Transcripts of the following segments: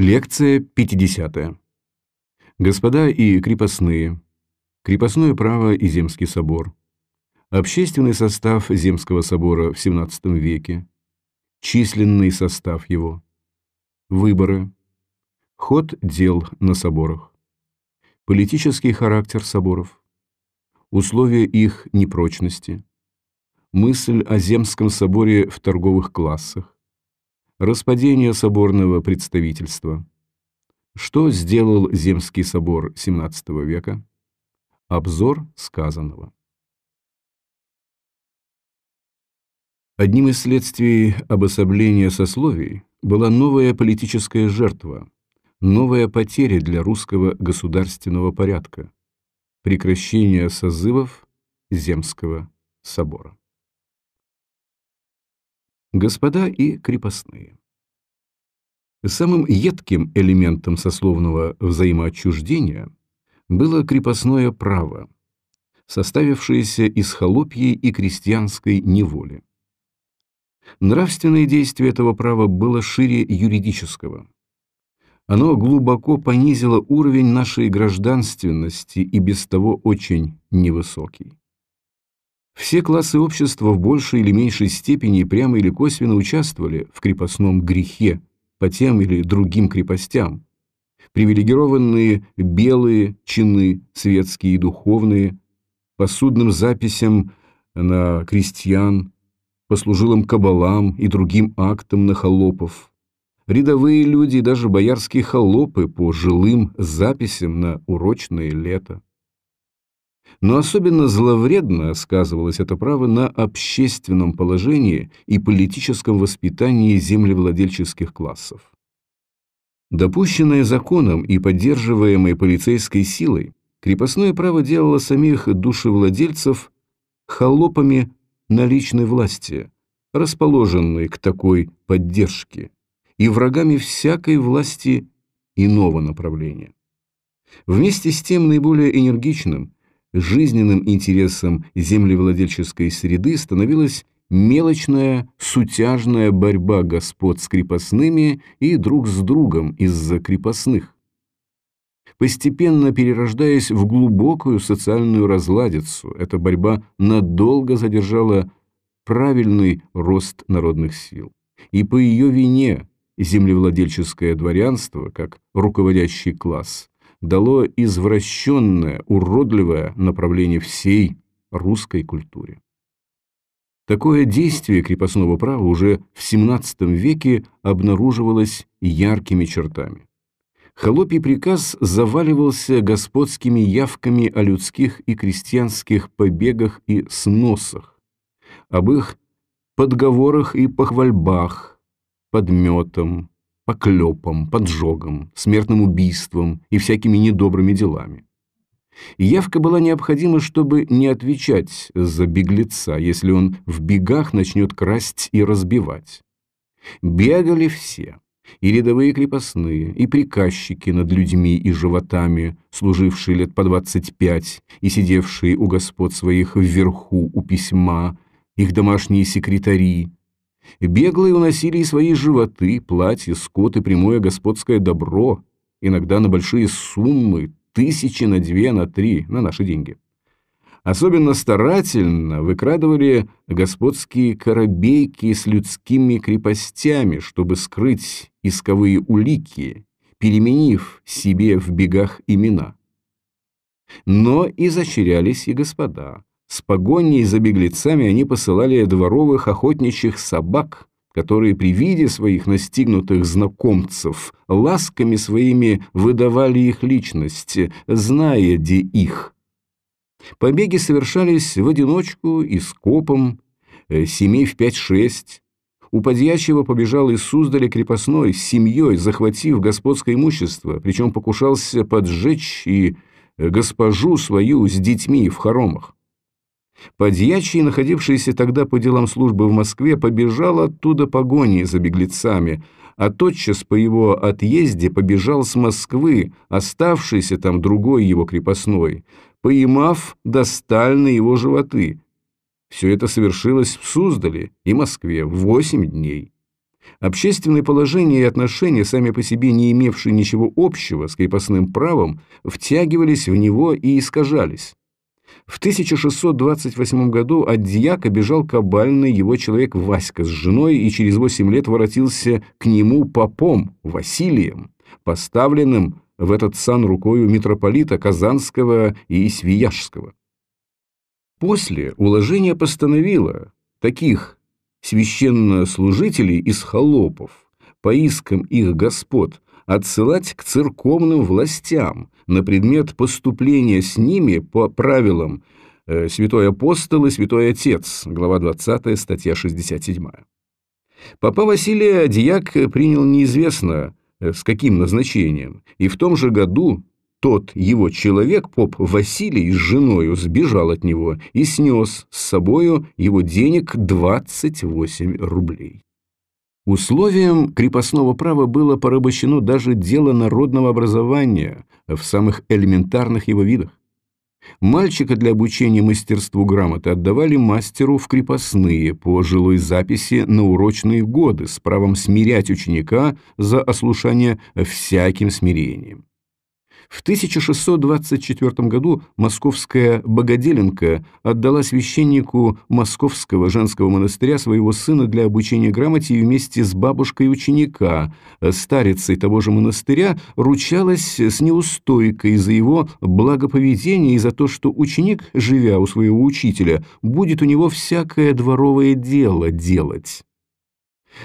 Лекция 50. Господа и крепостные. Крепостное право и Земский собор. Общественный состав Земского собора в XVII веке. Численный состав его. Выборы. Ход дел на соборах. Политический характер соборов. Условия их непрочности. Мысль о Земском соборе в торговых классах. Распадение соборного представительства. Что сделал Земский собор XVII века? Обзор сказанного. Одним из следствий обособления сословий была новая политическая жертва, новая потеря для русского государственного порядка – прекращение созывов Земского собора. Господа и крепостные. Самым едким элементом сословного взаимоотчуждения было крепостное право, составившееся из холопьей и крестьянской неволи. Нравственное действие этого права было шире юридического. Оно глубоко понизило уровень нашей гражданственности и без того очень невысокий. Все классы общества в большей или меньшей степени прямо или косвенно участвовали в крепостном грехе по тем или другим крепостям. Привилегированные белые чины, светские и духовные, по судным записям на крестьян, по служилым кабалам и другим актам на холопов, рядовые люди и даже боярские холопы по жилым записям на урочное лето. Но особенно зловредно сказывалось это право на общественном положении и политическом воспитании землевладельческих классов. Допущенное законом и поддерживаемое полицейской силой, крепостное право делало самих душевладельцев холопами на личной власти, расположенной к такой поддержке, и врагами всякой власти иного направления. Вместе с тем наиболее энергичным – жизненным интересом землевладельческой среды становилась мелочная, сутяжная борьба господ с крепостными и друг с другом из-за крепостных. Постепенно перерождаясь в глубокую социальную разладицу, эта борьба надолго задержала правильный рост народных сил. И по ее вине землевладельческое дворянство, как руководящий класс, дало извращенное, уродливое направление всей русской культуре. Такое действие крепостного права уже в XVII веке обнаруживалось яркими чертами. Холопий приказ заваливался господскими явками о людских и крестьянских побегах и сносах, об их подговорах и похвальбах, подметом, поклепом, поджогом, смертным убийством и всякими недобрыми делами. Явка была необходима, чтобы не отвечать за беглеца, если он в бегах начнет красть и разбивать. Бегали все, и рядовые крепостные, и приказчики над людьми и животами, служившие лет по двадцать пять и сидевшие у господ своих вверху у письма, их домашние секретари, Беглые уносили и свои животы, платья, скот и прямое господское добро, иногда на большие суммы, тысячи на две, на три, на наши деньги. Особенно старательно выкрадывали господские корабейки с людскими крепостями, чтобы скрыть исковые улики, переменив себе в бегах имена. Но изощрялись и господа. С погоней за беглецами они посылали дворовых охотничьих собак, которые при виде своих настигнутых знакомцев ласками своими выдавали их личности, зная де их. Побеги совершались в одиночку и скопом, э, семей в пять-шесть. У подьячего побежал из Суздаля крепостной с семьей, захватив господское имущество, причем покушался поджечь и э, госпожу свою с детьми в хоромах. Подьячий, находившийся тогда по делам службы в Москве, побежал оттуда погоней за беглецами, а тотчас по его отъезде побежал с Москвы, оставшийся там другой его крепостной, поймав, досталь на его животы. Все это совершилось в Суздале и Москве в восемь дней. Общественное положение и отношения, сами по себе не имевшие ничего общего с крепостным правом, втягивались в него и искажались. В 1628 году от дьяка бежал кабальный его человек Васька с женой и через 8 лет воротился к нему попом Василием, поставленным в этот сан рукою митрополита Казанского и Свияжского. После уложение постановило таких священнослужителей из холопов по искам их господ отсылать к церковным властям на предмет поступления с ними по правилам э, Святой Апостол и Святой Отец, глава 20, статья 67. Папа Василия Дьяк принял неизвестно э, с каким назначением, и в том же году тот его человек, поп Василий, с женою сбежал от него и снес с собою его денег 28 рублей. Условием крепостного права было порабощено даже дело народного образования в самых элементарных его видах. Мальчика для обучения мастерству грамоты отдавали мастеру в крепостные по жилой записи на урочные годы с правом смирять ученика за ослушание всяким смирением. В 1624 году московская Богоделенко отдала священнику Московского женского монастыря своего сына для обучения грамоте и вместе с бабушкой ученика, старицей того же монастыря, ручалась с неустойкой за его благоповедение и за то, что ученик, живя у своего учителя, будет у него всякое дворовое дело делать.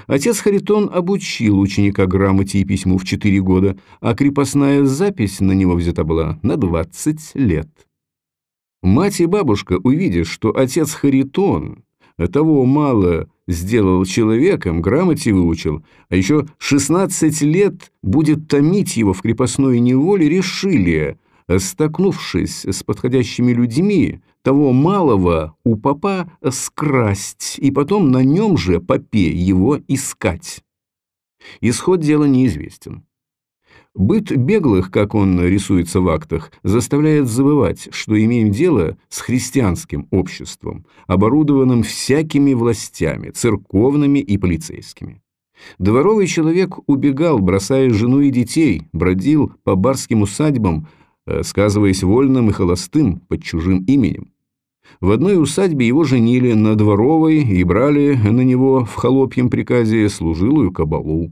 Отец Харитон обучил ученика грамоте и письму в 4 года, а крепостная запись на него взята была на 20 лет. Мать и бабушка, увидев, что отец Харитон того мало сделал человеком, грамоте выучил, а еще 16 лет будет томить его в крепостной неволе, решили, столкнувшись с подходящими людьми, того малого у попа скрасть и потом на нем же попе его искать. Исход дела неизвестен. Быт беглых, как он рисуется в актах, заставляет забывать, что имеем дело с христианским обществом, оборудованным всякими властями, церковными и полицейскими. Дворовый человек убегал, бросая жену и детей, бродил по барским усадьбам, э, сказываясь вольным и холостым под чужим именем. В одной усадьбе его женили на дворовой и брали на него в холопьем приказе служилую кабалу.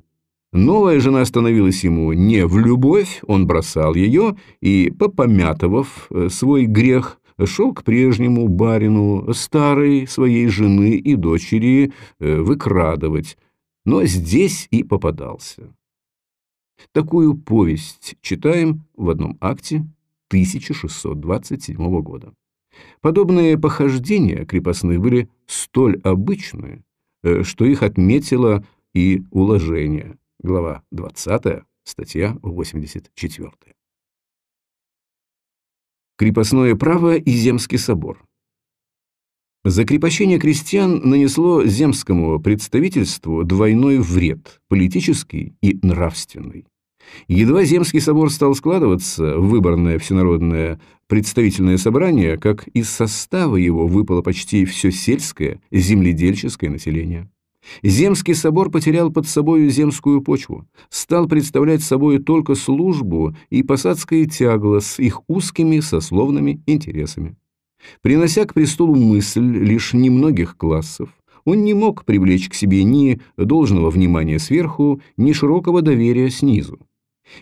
Новая жена становилась ему не в любовь, он бросал ее и, попомятовав э, свой грех, шел к прежнему барину, старой своей жены и дочери, э, выкрадывать, но здесь и попадался. Такую повесть читаем в одном акте 1627 года. Подобные похождения крепостных были столь обычны, э, что их отметило и уложение, глава 20, статья 84. Крепостное право и Земский собор. Закрепощение крестьян нанесло земскому представительству двойной вред – политический и нравственный. Едва Земский собор стал складываться в выборное всенародное представительное собрание, как из состава его выпало почти все сельское, земледельческое население. Земский собор потерял под собою земскую почву, стал представлять собой только службу и посадское тягло с их узкими сословными интересами. Принося к престолу мысль лишь немногих классов, он не мог привлечь к себе ни должного внимания сверху, ни широкого доверия снизу.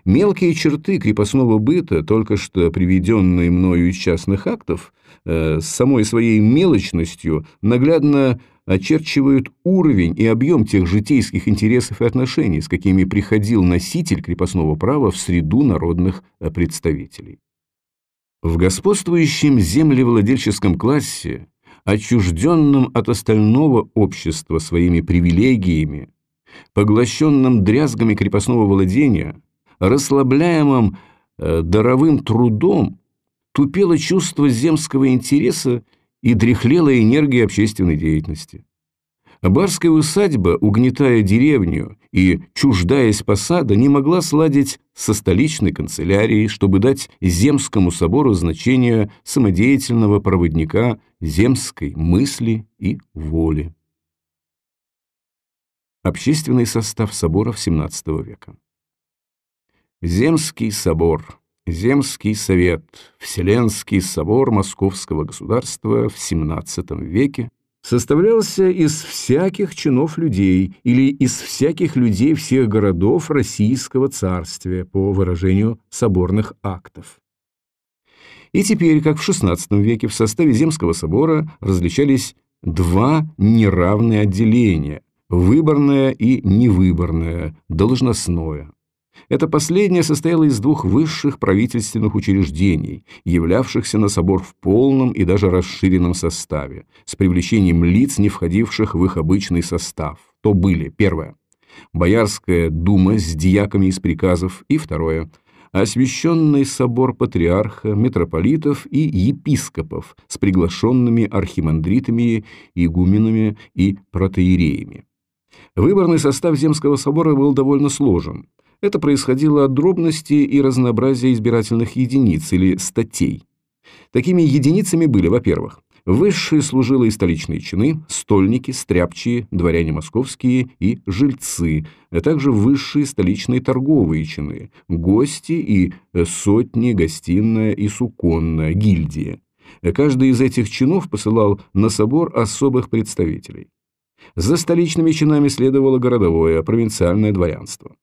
Мелкие черты крепостного быта, только что приведенные мною из частных актов, э, с самой своей мелочностью наглядно очерчивают уровень и объем тех житейских интересов и отношений, с какими приходил носитель крепостного права в среду народных э, представителей. В господствующем землевладельческом классе, отчужденном от остального общества своими привилегиями, поглощенном дрязгами крепостного владения – расслабляемым э, даровым трудом тупело чувство земского интереса и дряхлела энергия общественной деятельности. Барская усадьба, угнетая деревню и чуждаясь посада, не могла сладить со столичной канцелярией, чтобы дать Земскому собору значение самодеятельного проводника земской мысли и воли. Общественный состав соборов XVII века. Земский собор, Земский совет, Вселенский собор Московского государства в XVII веке составлялся из всяких чинов людей или из всяких людей всех городов Российского царствия по выражению соборных актов. И теперь, как в XVI веке, в составе Земского собора различались два неравные отделения – выборное и невыборное, должностное. Это последнее состояло из двух высших правительственных учреждений, являвшихся на собор в полном и даже расширенном составе, с привлечением лиц, не входивших в их обычный состав. То были, первое, Боярская дума с диаками из приказов, и второе, освященный собор патриарха, митрополитов и епископов с приглашенными архимандритами, игуменами и протеереями. Выборный состав Земского собора был довольно сложен. Это происходило от дробности и разнообразия избирательных единиц или статей. Такими единицами были, во-первых, высшие служилые столичные чины, стольники, стряпчие, дворяне московские и жильцы, а также высшие столичные торговые чины, гости и сотни, гостиная и суконная, гильдия. Каждый из этих чинов посылал на собор особых представителей. За столичными чинами следовало городовое, провинциальное дворянство.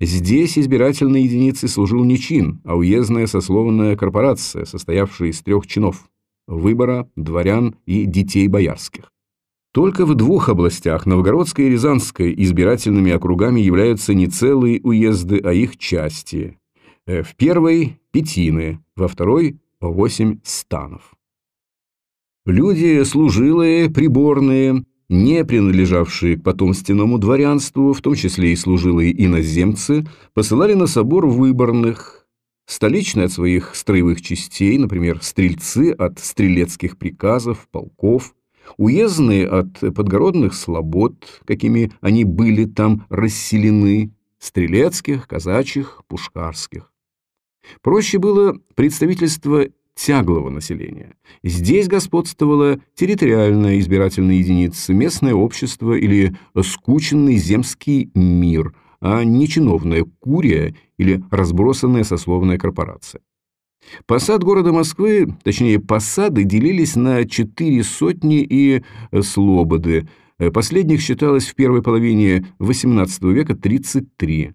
Здесь избирательной единицей служил не чин, а уездная сословная корпорация, состоявшая из трех чинов – выбора, дворян и детей боярских. Только в двух областях, Новгородской и Рязанской, избирательными округами являются не целые уезды, а их части. Э, в первой – пятины, во второй – восемь станов. Люди служилые, приборные, не принадлежавшие потомственному дворянству, в том числе и служилые иноземцы, посылали на собор выборных, столичные от своих строевых частей, например, стрельцы от стрелецких приказов, полков, уездные от подгородных слобод, какими они были там расселены, стрелецких, казачьих, пушкарских. Проще было представительство тяглого населения. Здесь господствовала территориальная избирательная единица, местное общество или скученный земский мир, а не чиновная курия или разбросанная сословная корпорация. Посад города Москвы, точнее посады, делились на четыре сотни и слободы. Последних считалось в первой половине XVIII века 33.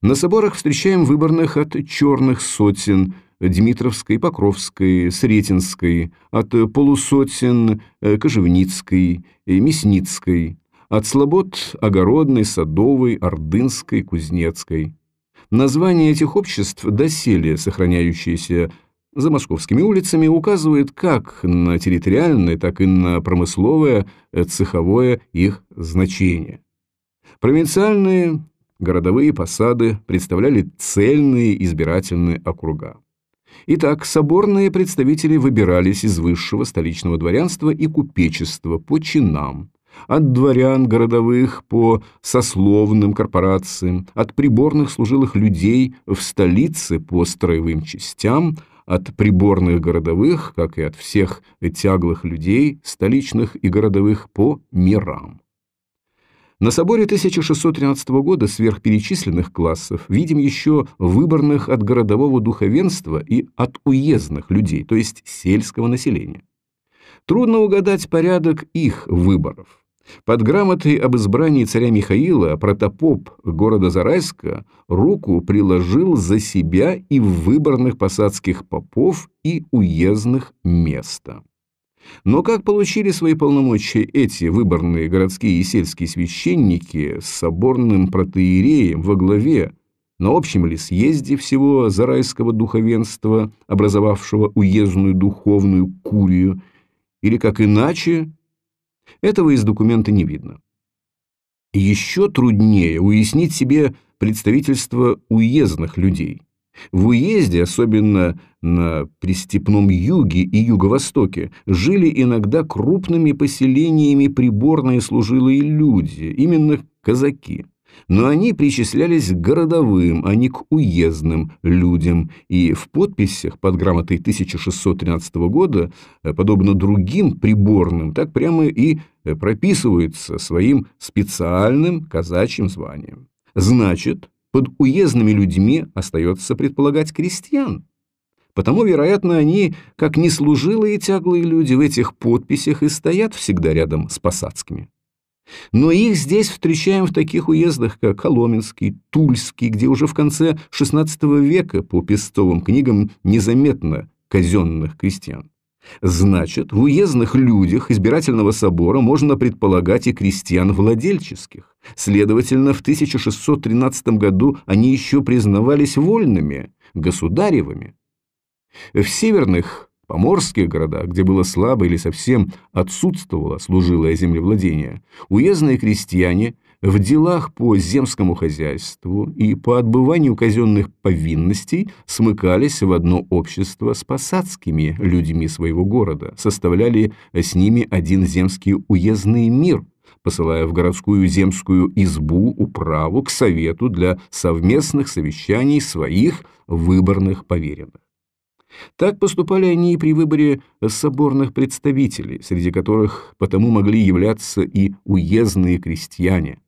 На соборах встречаем выборных от черных сотен – Дмитровской, Покровской, Сретенской, от полусотен э, Кожевницкой, э, Мясницкой, от слобод Огородной, Садовой, Ордынской, Кузнецкой. Названия этих обществ, доселе сохраняющиеся за московскими улицами, указывает как на территориальное, так и на промысловое, э, цеховое их значение. Провинциальные городовые посады представляли цельные избирательные округа. Итак, соборные представители выбирались из высшего столичного дворянства и купечества по чинам, от дворян городовых по сословным корпорациям, от приборных служилых людей в столице по строевым частям, от приборных городовых, как и от всех тяглых людей, столичных и городовых, по мирам. На соборе 1613 года сверхперечисленных классов видим еще выборных от городового духовенства и от уездных людей, то есть сельского населения. Трудно угадать порядок их выборов. Под грамотой об избрании царя Михаила протопоп города Зарайска руку приложил за себя и в выборных посадских попов и уездных места. Но как получили свои полномочия эти выборные городские и сельские священники с соборным протеереем во главе на общем ли съезде всего зарайского духовенства, образовавшего уездную духовную курию, или как иначе, этого из документа не видно. Еще труднее уяснить себе представительство уездных людей – в уезде, особенно на пристепном юге и юго-востоке, жили иногда крупными поселениями приборные служилые люди, именно казаки. но они причислялись к городовым, а не к уездным людям, и в подписях под грамотой 1613 года, э, подобно другим приборным, так прямо и э, прописываются своим специальным казачьим званием. Значит, под уездными людьми остается предполагать крестьян. Потому, вероятно, они, как неслужилые тяглые люди, в этих подписях и стоят всегда рядом с посадскими. Но их здесь встречаем в таких уездах, как Коломенский, Тульский, где уже в конце XVI века по пестовым книгам незаметно казенных крестьян. Значит, в уездных людях избирательного собора можно предполагать и крестьян владельческих. Следовательно, в 1613 году они еще признавались вольными, государевыми. В северных поморских городах, где было слабо или совсем отсутствовало служилое землевладение, уездные крестьяне в делах по земскому хозяйству и по отбыванию казенных повинностей смыкались в одно общество с посадскими людьми своего города, составляли с ними один земский уездный мир, посылая в городскую земскую избу управу к совету для совместных совещаний своих выборных поверенных. Так поступали они и при выборе соборных представителей, среди которых потому могли являться и уездные крестьяне.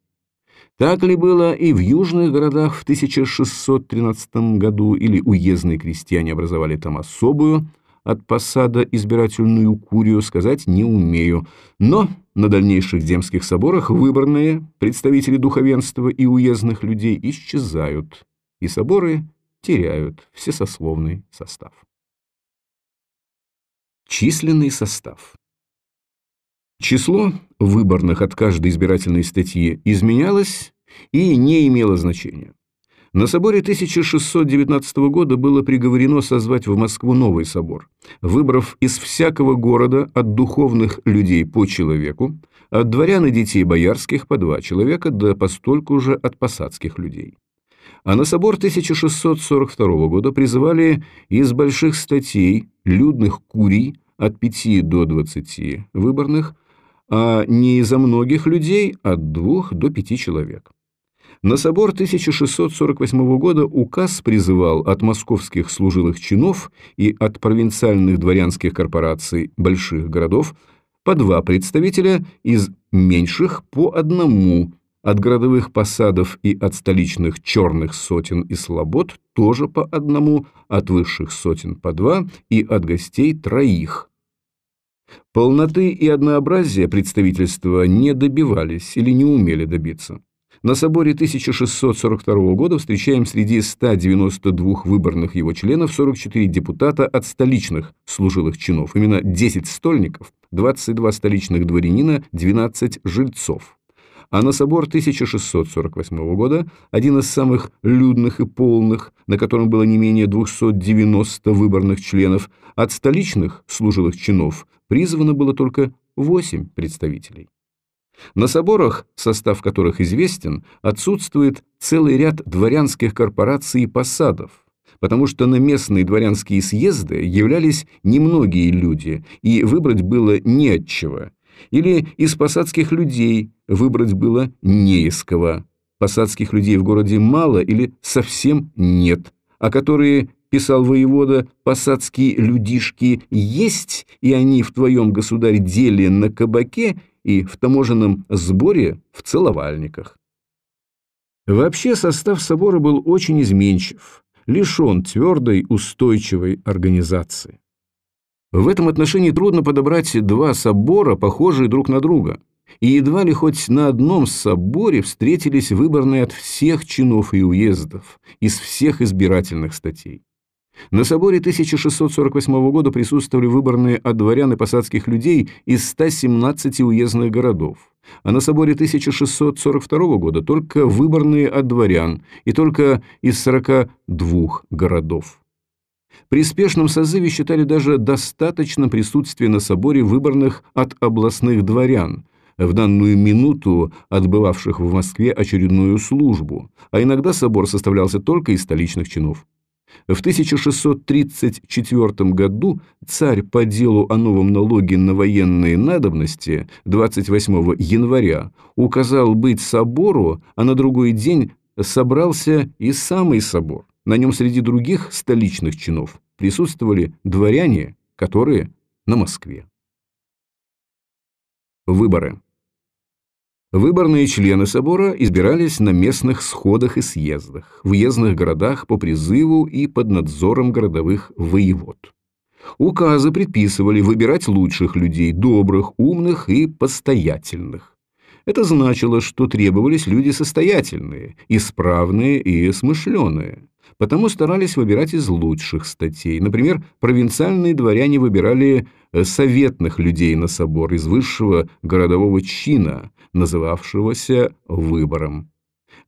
Так ли было и в южных городах в 1613 году, или уездные крестьяне образовали там особую от посада избирательную курию, сказать не умею. Но на дальнейших земских соборах выборные представители духовенства и уездных людей исчезают, и соборы теряют всесословный состав. Численный состав. Число выборных от каждой избирательной статьи изменялось и не имело значения. На соборе 1619 года было приговорено созвать в Москву новый собор, выбрав из всякого города от духовных людей по человеку, от дворян и детей боярских по два человека, да постольку же от посадских людей. А на собор 1642 года призывали из больших статей, людных курий, от 5 до 20 выборных, а не из-за многих людей от 2 до 5 человек. На собор 1648 года указ призывал от московских служилых чинов и от провинциальных дворянских корпораций больших городов по два представителя, из меньших по одному от городовых посадов и от столичных черных сотен и слобод тоже по одному, от высших сотен по два и от гостей троих. Полноты и однообразия представительства не добивались или не умели добиться. На соборе 1642 года встречаем среди 192 выборных его членов 44 депутата от столичных служилых чинов, именно 10 стольников, 22 столичных дворянина, 12 жильцов а на собор 1648 года, один из самых людных и полных, на котором было не менее 290 выборных членов, от столичных служилых чинов призвано было только 8 представителей. На соборах, состав которых известен, отсутствует целый ряд дворянских корпораций и посадов, потому что на местные дворянские съезды являлись немногие люди, и выбрать было не от или из посадских людей выбрать было не из кого. Посадских людей в городе мало или совсем нет, а которые, писал воевода, посадские людишки есть, и они в твоем государь деле на кабаке и в таможенном сборе в целовальниках. Вообще состав собора был очень изменчив, лишен твердой устойчивой организации. В этом отношении трудно подобрать два собора, похожие друг на друга. И едва ли хоть на одном соборе встретились выборные от всех чинов и уездов, из всех избирательных статей. На соборе 1648 года присутствовали выборные от дворян и посадских людей из 117 уездных городов, а на соборе 1642 года только выборные от дворян и только из 42 городов. При спешном созыве считали даже достаточно присутствия на соборе выборных от областных дворян, в данную минуту отбывавших в Москве очередную службу, а иногда собор составлялся только из столичных чинов. В 1634 году царь по делу о новом налоге на военные надобности 28 января указал быть собору, а на другой день собрался и самый собор. На нем среди других столичных чинов присутствовали дворяне, которые на Москве. Выборы. Выборные члены собора избирались на местных сходах и съездах, в уездных городах по призыву и под надзором городовых воевод. Указы предписывали выбирать лучших людей, добрых, умных и постоятельных. Это значило, что требовались люди состоятельные, исправные и смышленые. Потому старались выбирать из лучших статей. Например, провинциальные дворяне выбирали э, советных людей на собор из высшего городового чина, называвшегося выбором.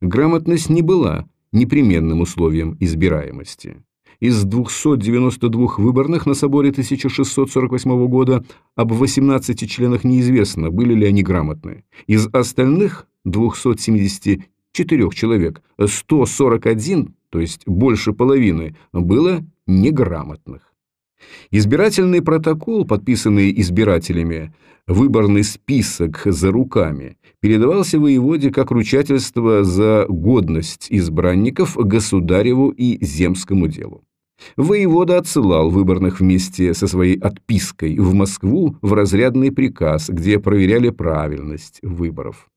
Грамотность не была непременным условием избираемости. Из 292 выборных на соборе 1648 года об 18 членах неизвестно, были ли они грамотны. Из остальных 274 человек 141, то есть больше половины, было неграмотных. Избирательный протокол, подписанный избирателями, выборный список за руками, передавался воеводе как ручательство за годность избранников государеву и земскому делу. Воевода отсылал выборных вместе со своей отпиской в Москву в разрядный приказ, где проверяли правильность выборов.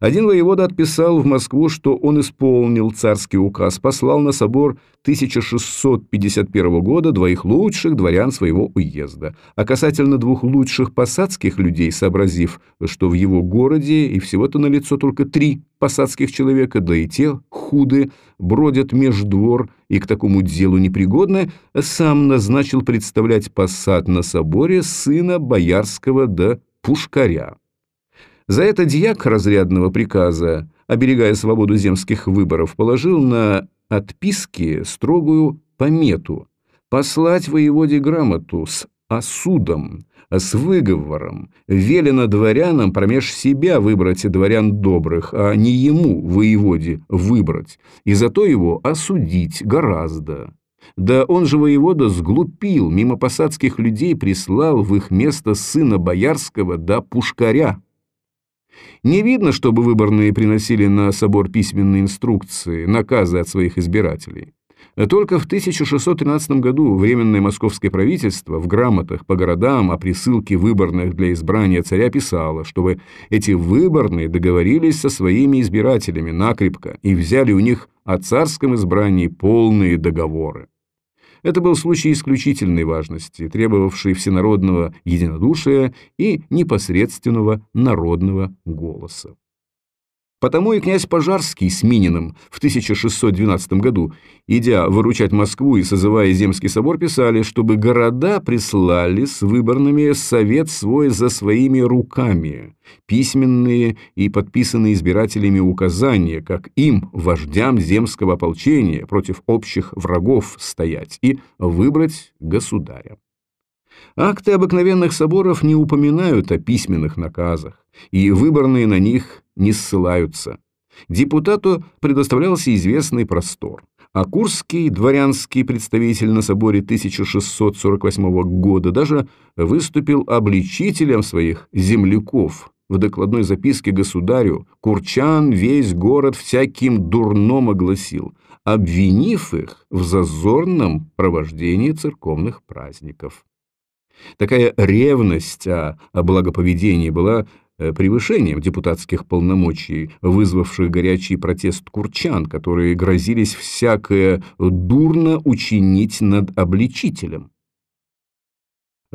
Один воевода отписал в Москву, что он исполнил царский указ, послал на собор 1651 года двоих лучших дворян своего уезда. А касательно двух лучших посадских людей, сообразив, что в его городе и всего-то налицо только три посадских человека, да и те худы, бродят меж двор и к такому делу непригодны, сам назначил представлять посад на соборе сына боярского да пушкаря. За это дьяк разрядного приказа, оберегая свободу земских выборов, положил на отписки строгую помету послать воеводе грамоту с осудом, с выговором, велено дворянам промеж себя выбрать дворян добрых, а не ему, воеводе, выбрать, и зато его осудить гораздо. Да он же воевода сглупил, мимо посадских людей прислал в их место сына боярского да пушкаря. Не видно, чтобы выборные приносили на собор письменные инструкции, наказы от своих избирателей. Только в 1613 году Временное московское правительство в грамотах по городам о присылке выборных для избрания царя писало, чтобы эти выборные договорились со своими избирателями накрепко и взяли у них о царском избрании полные договоры. Это был случай исключительной важности, требовавший всенародного единодушия и непосредственного народного голоса. Потому и князь Пожарский с Мининым в 1612 году, идя выручать Москву и созывая Земский собор, писали, чтобы города прислали с выборными совет свой за своими руками, письменные и подписанные избирателями указания, как им, вождям земского ополчения, против общих врагов стоять и выбрать государя. Акты обыкновенных соборов не упоминают о письменных наказах, и выборные на них не ссылаются. Депутату предоставлялся известный простор, а Курский дворянский представитель на соборе 1648 года даже выступил обличителем своих земляков. В докладной записке государю Курчан весь город всяким дурном огласил, обвинив их в зазорном провождении церковных праздников. Такая ревность о, о благоповедении была Э, превышением депутатских полномочий, вызвавших горячий протест курчан, которые грозились всякое дурно учинить над обличителем.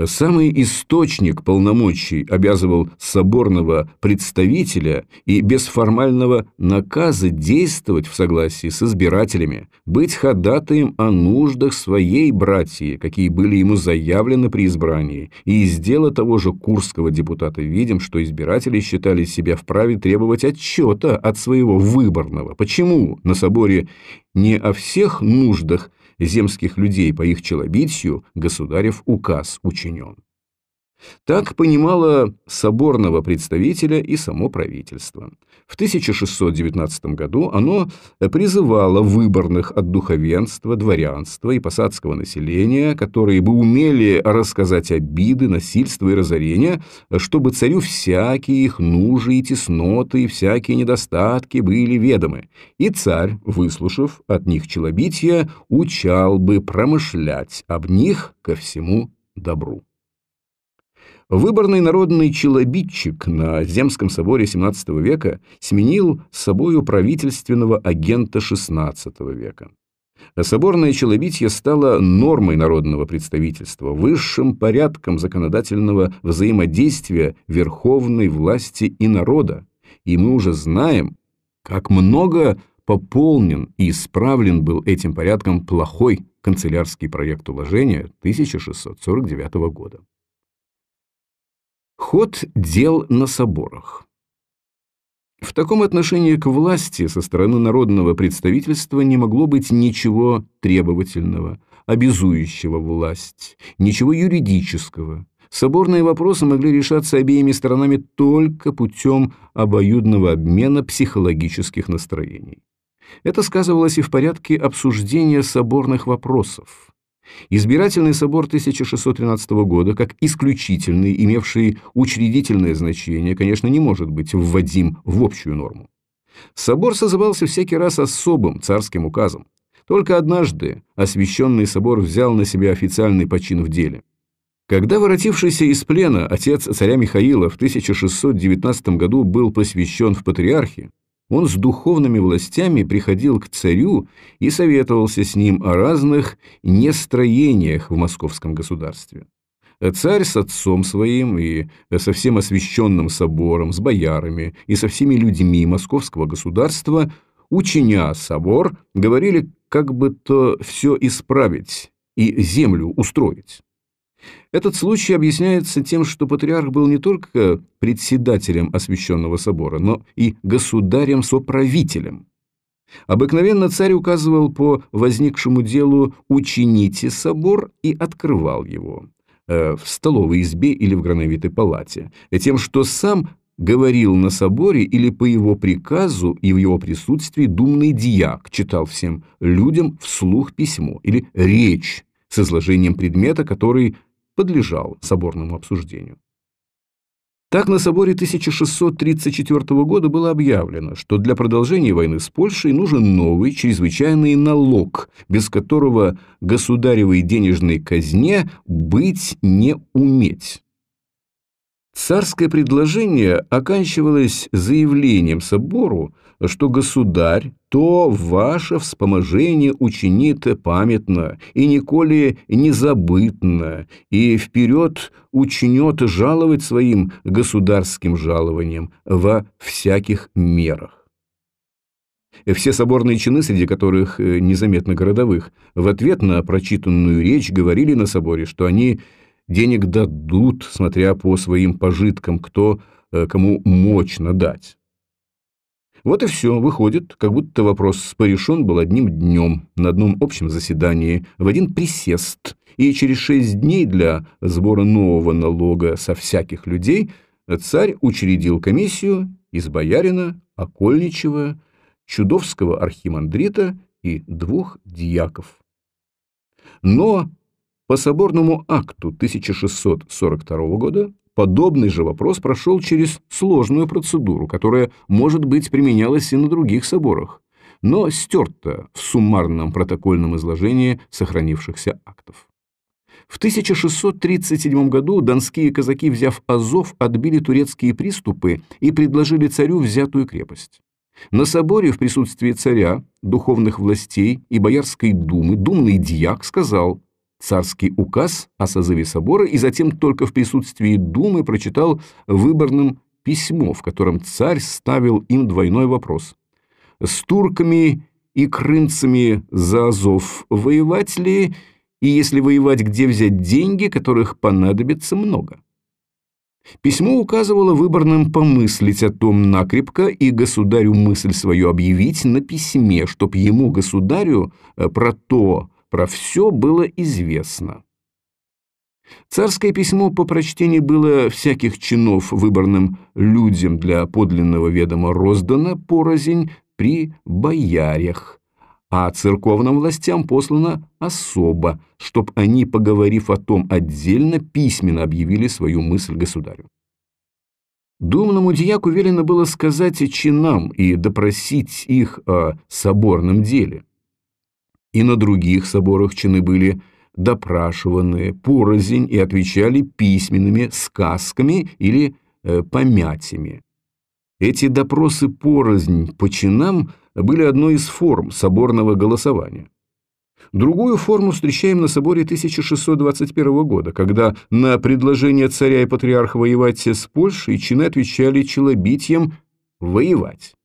Самый источник полномочий обязывал соборного представителя и без формального наказа действовать в согласии с избирателями, быть ходатаем о нуждах своей братьи, какие были ему заявлены при избрании, и из дела того же курского депутата видим, что избиратели считали себя вправе требовать отчета от своего выборного. Почему на соборе не о всех нуждах земских людей по их челобитию государев указ учинен. Так понимало соборного представителя и само правительство. В 1619 году оно призывало выборных от духовенства, дворянства и посадского населения, которые бы умели рассказать обиды, насильства и разорения, чтобы царю всякие их нужи и тесноты, и всякие недостатки были ведомы. И царь, выслушав от них челобития, учал бы промышлять об них ко всему добру. Выборный народный челобитчик на Земском соборе XVII века сменил собою правительственного агента XVI века. Соборное челобитие стало нормой народного представительства, высшим порядком законодательного взаимодействия верховной власти и народа. И мы уже знаем, как много пополнен и исправлен был этим порядком плохой канцелярский проект уложения 1649 года. Ход дел на соборах. В таком отношении к власти со стороны народного представительства не могло быть ничего требовательного, обязующего власть, ничего юридического. Соборные вопросы могли решаться обеими сторонами только путем обоюдного обмена психологических настроений. Это сказывалось и в порядке обсуждения соборных вопросов. Избирательный собор 1613 года, как исключительный, имевший учредительное значение, конечно, не может быть вводим в общую норму. Собор созывался всякий раз особым царским указом. Только однажды освященный собор взял на себя официальный почин в деле. Когда воротившийся из плена отец царя Михаила в 1619 году был посвящен в патриархи, он с духовными властями приходил к царю и советовался с ним о разных нестроениях в московском государстве. Царь с отцом своим и со всем освященным собором, с боярами и со всеми людьми московского государства, учиня собор, говорили, как бы то все исправить и землю устроить. Этот случай объясняется тем, что патриарх был не только председателем освященного собора, но и государем-соправителем. Обыкновенно царь указывал по возникшему делу «учините собор» и открывал его э, в столовой избе или в грановитой палате, тем, что сам говорил на соборе или по его приказу и в его присутствии думный диак читал всем людям вслух письмо или речь с изложением предмета, который подлежал соборному обсуждению. Так на соборе 1634 года было объявлено, что для продолжения войны с Польшей нужен новый чрезвычайный налог, без которого государевой денежной казне быть не уметь. Царское предложение оканчивалось заявлением собору, что государь то ваше вспоможение учинит памятно и николи не забытно, и вперед учнет жаловать своим государским жалованием во всяких мерах. Все соборные чины, среди которых э, незаметно городовых, в ответ на прочитанную речь говорили на соборе, что они денег дадут, смотря по своим пожиткам, кто э, кому мощно дать. Вот и все, выходит, как будто вопрос порешен был одним днем, на одном общем заседании, в один присест, и через шесть дней для сбора нового налога со всяких людей царь учредил комиссию из боярина, окольничего, чудовского архимандрита и двух дьяков. Но по соборному акту 1642 года Подобный же вопрос прошел через сложную процедуру, которая, может быть, применялась и на других соборах, но стерта в суммарном протокольном изложении сохранившихся актов. В 1637 году донские казаки, взяв Азов, отбили турецкие приступы и предложили царю взятую крепость. На соборе в присутствии царя, духовных властей и Боярской думы думный дьяк сказал царский указ о созыве собора и затем только в присутствии Думы прочитал выборным письмо, в котором царь ставил им двойной вопрос. С турками и крымцами за Азов воевать ли, и если воевать, где взять деньги, которых понадобится много? Письмо указывало выборным помыслить о том накрепко и государю мысль свою объявить на письме, чтоб ему, государю, про то, про все было известно. Царское письмо по прочтении было всяких чинов выборным людям для подлинного ведома роздано порознь при боярях, а церковным властям послано особо, чтоб они, поговорив о том отдельно, письменно объявили свою мысль государю. Думному дьяку велено было сказать чинам и допросить их о соборном деле. И на других соборах чины были допрашиваны порознь и отвечали письменными сказками или э, помятями. Эти допросы порознь по чинам были одной из форм соборного голосования. Другую форму встречаем на соборе 1621 года, когда на предложение царя и патриарха воевать с Польшей чины отвечали челобитием «воевать».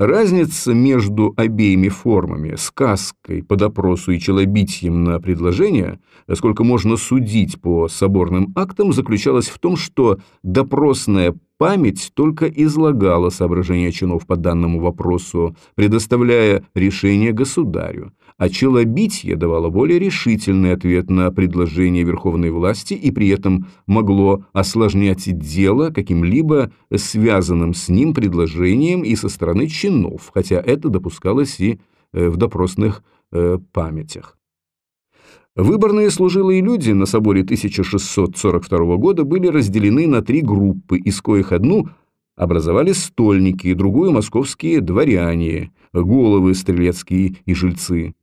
Разница между обеими формами, сказкой по допросу и челобитием на предложение, сколько можно судить по соборным актам, заключалась в том, что допросная память только излагала соображения чинов по данному вопросу, предоставляя решение государю, а челобитие давало более решительный ответ на предложение верховной власти и при этом могло осложнять дело каким-либо связанным с ним предложением и со стороны чинов, хотя это допускалось и э, в допросных э, памятях. Выборные служилые люди на соборе 1642 года были разделены на три группы, из коих одну образовали стольники, другую – московские дворяне, головы стрелецкие и жильцы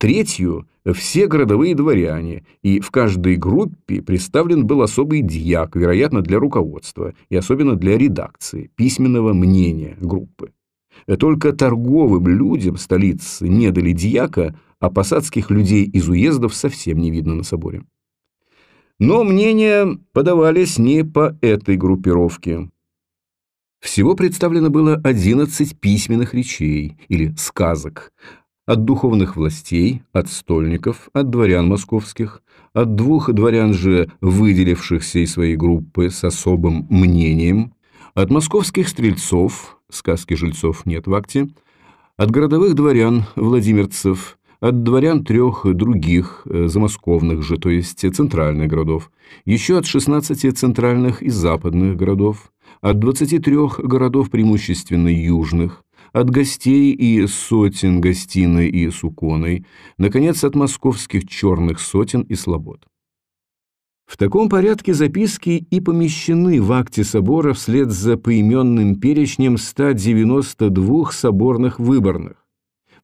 третью – все городовые дворяне, и в каждой группе представлен был особый дьяк, вероятно, для руководства и особенно для редакции, письменного мнения группы. Только торговым людям столицы не дали дьяка, а посадских людей из уездов совсем не видно на соборе. Но мнения подавались не по этой группировке. Всего представлено было 11 письменных речей или сказок, от духовных властей, от стольников, от дворян московских, от двух дворян же, выделившихся из своей группы с особым мнением, от московских стрельцов, сказки жильцов нет в акте, от городовых дворян, владимирцев, от дворян трех других, э, замосковных же, то есть центральных городов, еще от 16 центральных и западных городов, от 23 городов преимущественно южных, от гостей и сотен гостиной и суконой, наконец, от московских черных сотен и слобод. В таком порядке записки и помещены в акте собора вслед за поименным перечнем 192 соборных выборных.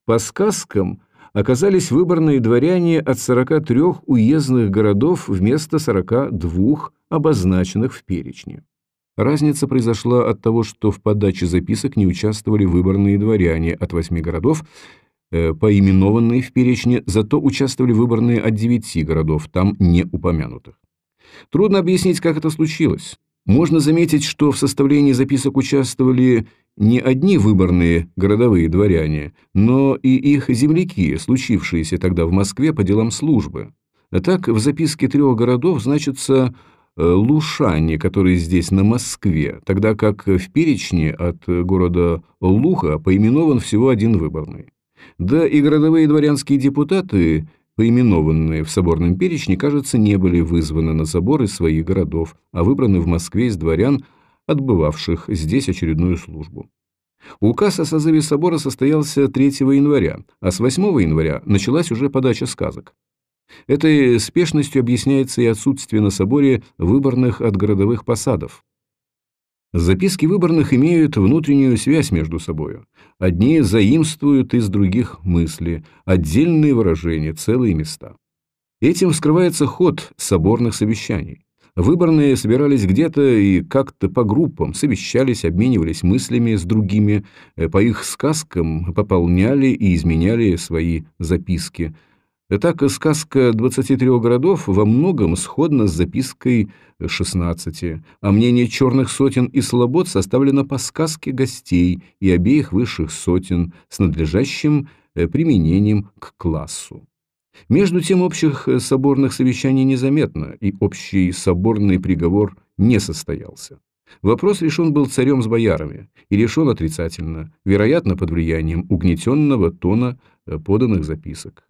По сказкам оказались выборные дворяне от 43 уездных городов вместо 42 обозначенных в перечне. Разница произошла от того, что в подаче записок не участвовали выборные дворяне от восьми городов, э, поименованные в перечне, зато участвовали выборные от девяти городов, там не упомянутых. Трудно объяснить, как это случилось. Можно заметить, что в составлении записок участвовали не одни выборные городовые дворяне, но и их земляки, случившиеся тогда в Москве по делам службы. Так, в записке трех городов значится Лушане, который здесь на Москве, тогда как в перечне от города Луха поименован всего один выборный. Да и городовые дворянские депутаты, поименованные в соборном перечне, кажется, не были вызваны на собор из своих городов, а выбраны в Москве из дворян, отбывавших здесь очередную службу. Указ о созыве собора состоялся 3 января, а с 8 января началась уже подача сказок. Этой спешностью объясняется и отсутствие на соборе выборных от городовых посадов. Записки выборных имеют внутреннюю связь между собой. Одни заимствуют из других мысли, отдельные выражения, целые места. Этим вскрывается ход соборных совещаний. Выборные собирались где-то и как-то по группам, совещались, обменивались мыслями с другими, э, по их сказкам пополняли и изменяли свои записки – так сказка 23 городов во многом сходна с запиской 16, а мнение черных сотен и слобод составлено по сказке гостей и обеих высших сотен с надлежащим э, применением к классу. Между тем общих э, соборных совещаний незаметно, и общий соборный приговор не состоялся. Вопрос решен был царем с боярами, и решен отрицательно, вероятно, под влиянием угнетенного тона э, поданных записок.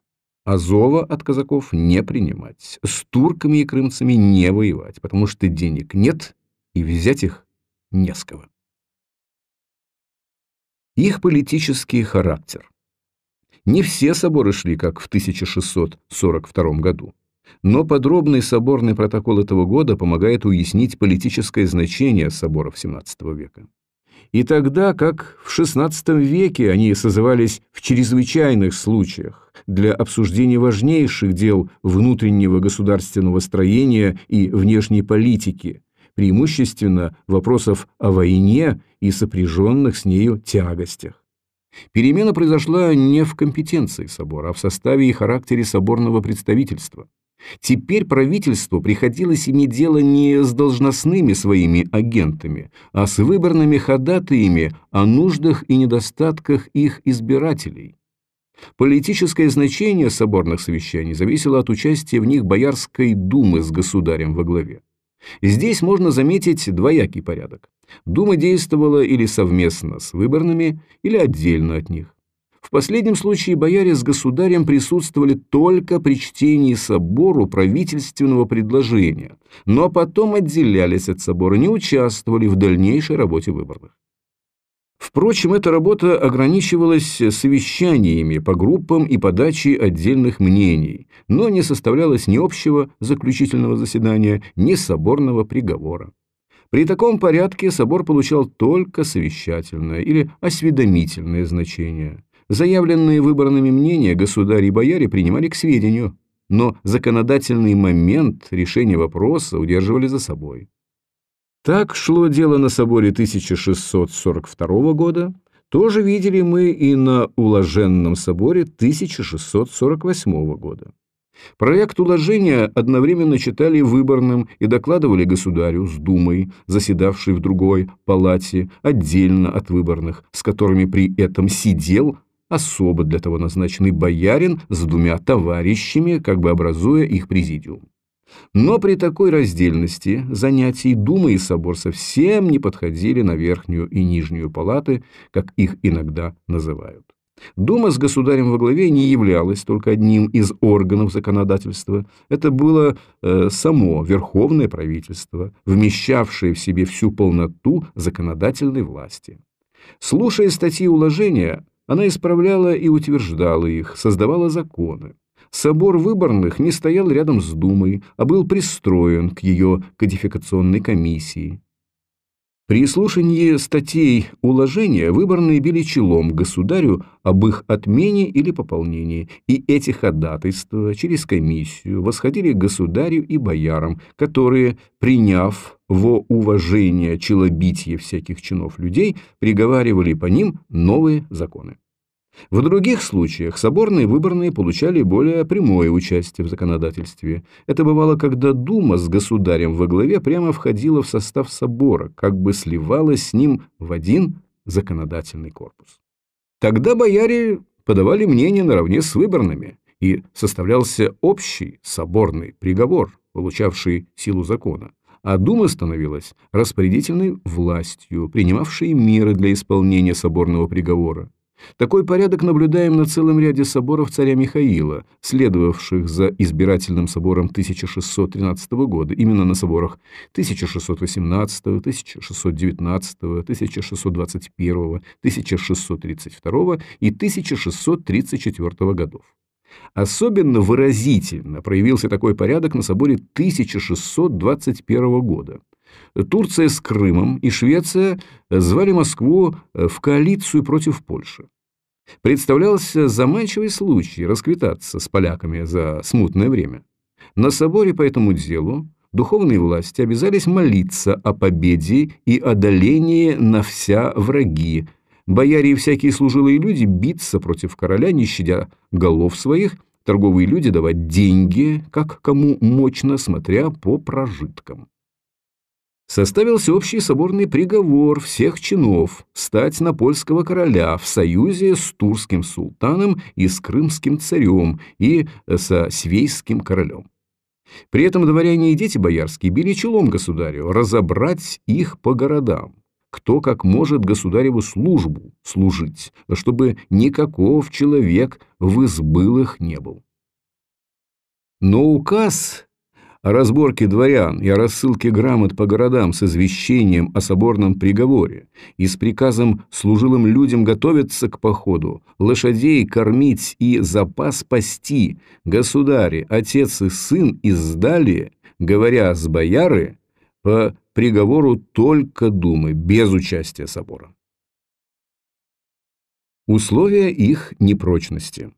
Азова от казаков не принимать, с турками и крымцами не воевать, потому что денег нет и взять их не с кого. Их политический характер. Не все соборы шли, как в 1642 году. Но подробный соборный протокол этого года помогает уяснить политическое значение соборов XVII века. И тогда, как в XVI веке они созывались в чрезвычайных случаях для обсуждения важнейших дел внутреннего государственного строения и внешней политики, преимущественно вопросов о войне и сопряженных с нею тягостях. Перемена произошла не в компетенции собора, а в составе и характере соборного представительства. Теперь правительству приходилось иметь дело не с должностными своими агентами, а с выборными ходатаями о нуждах и недостатках их избирателей. Политическое значение соборных совещаний зависело от участия в них Боярской думы с государем во главе. Здесь можно заметить двоякий порядок. Дума действовала или совместно с выборными, или отдельно от них. В последнем случае бояре с государем присутствовали только при чтении собору правительственного предложения, но потом отделялись от собора, не участвовали в дальнейшей работе выборных. Впрочем, эта работа ограничивалась совещаниями по группам и подачей отдельных мнений, но не составлялась ни общего заключительного заседания, ни соборного приговора. При таком порядке собор получал только совещательное или осведомительное значение. Заявленные выборными мнения государь и бояре принимали к сведению, но законодательный момент решения вопроса удерживали за собой. Так шло дело на соборе 1642 года, тоже видели мы и на уложенном соборе 1648 года. Проект уложения одновременно читали выборным и докладывали государю с думой, заседавшей в другой палате, отдельно от выборных, с которыми при этом сидел особо для того назначенный боярин с двумя товарищами, как бы образуя их президиум. Но при такой раздельности занятий Дума и Собор совсем не подходили на верхнюю и нижнюю палаты, как их иногда называют. Дума с государем во главе не являлась только одним из органов законодательства. Это было э, само верховное правительство, вмещавшее в себе всю полноту законодательной власти. Слушая статьи уложения, она исправляла и утверждала их, создавала законы. Собор выборных не стоял рядом с Думой, а был пристроен к ее кодификационной комиссии. При слушании статей уложения выборные били челом государю об их отмене или пополнении, и эти ходатайства через комиссию восходили к государю и боярам, которые, приняв во уважение челобитие всяких чинов людей, приговаривали по ним новые законы. В других случаях соборные выборные получали более прямое участие в законодательстве. Это бывало, когда Дума с государем во главе прямо входила в состав собора, как бы сливалась с ним в один законодательный корпус. Тогда бояре подавали мнение наравне с выборными, и составлялся общий соборный приговор, получавший силу закона а Дума становилась распорядительной властью, принимавшей меры для исполнения соборного приговора. Такой порядок наблюдаем на целом ряде соборов царя Михаила, следовавших за избирательным собором 1613 года, именно на соборах 1618, 1619, 1621, 1632 и 1634 годов. Особенно выразительно проявился такой порядок на соборе 1621 года. Турция с Крымом и Швеция звали Москву э, в коалицию против Польши. Представлялся заманчивый случай расквитаться с поляками за смутное время. На соборе по этому делу духовные власти обязались молиться о победе и одолении на вся враги, бояре и всякие служилые люди биться против короля, не щадя голов своих, торговые люди давать деньги, как кому мощно, смотря по прожиткам. Составился общий соборный приговор всех чинов стать на польского короля в союзе с турским султаном и с крымским царем и со свейским королем. При этом дворяне и дети боярские били челом государю, разобрать их по городам, кто как может государеву службу служить, чтобы никаков человек в избылых не был. Но указ о разборке дворян и о рассылке грамот по городам с извещением о соборном приговоре и с приказом служилым людям готовиться к походу, лошадей кормить и запас пасти, государи, отец и сын издали, говоря с бояры, по приговору только думы, без участия собора. Условия их непрочности –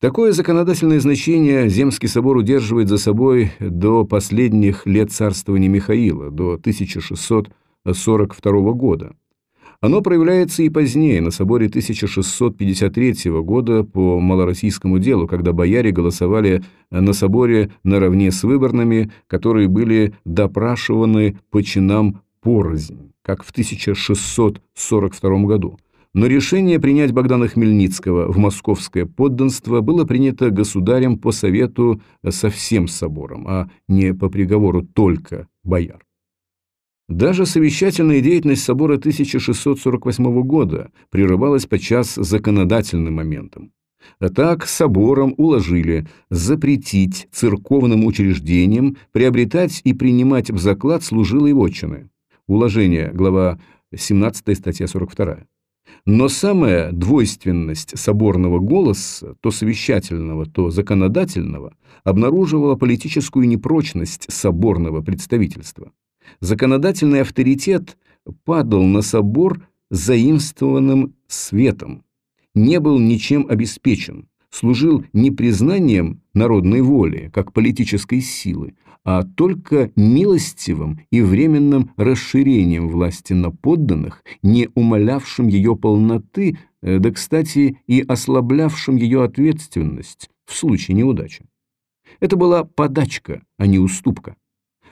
Такое законодательное значение Земский собор удерживает за собой до последних лет царствования Михаила, до 1642 года. Оно проявляется и позднее, на соборе 1653 года по малороссийскому делу, когда бояре голосовали на соборе наравне с выборными, которые были допрашиваны по чинам порознь, как в 1642 году но решение принять Богдана Хмельницкого в московское подданство было принято государем по совету со всем собором, а не по приговору только бояр. Даже совещательная деятельность собора 1648 года прерывалась подчас законодательным моментом. Так собором уложили запретить церковным учреждениям приобретать и принимать в заклад служилые вотчины. Уложение, глава 17 статья 42. Но самая двойственность соборного голоса, то совещательного, то законодательного, обнаруживала политическую непрочность соборного представительства. Законодательный авторитет падал на собор заимствованным светом, не был ничем обеспечен, служил не признанием народной воли, как политической силы, а только милостивым и временным расширением власти на подданных, не умалявшим ее полноты, э, да, кстати, и ослаблявшим ее ответственность в случае неудачи. Это была подачка, а не уступка.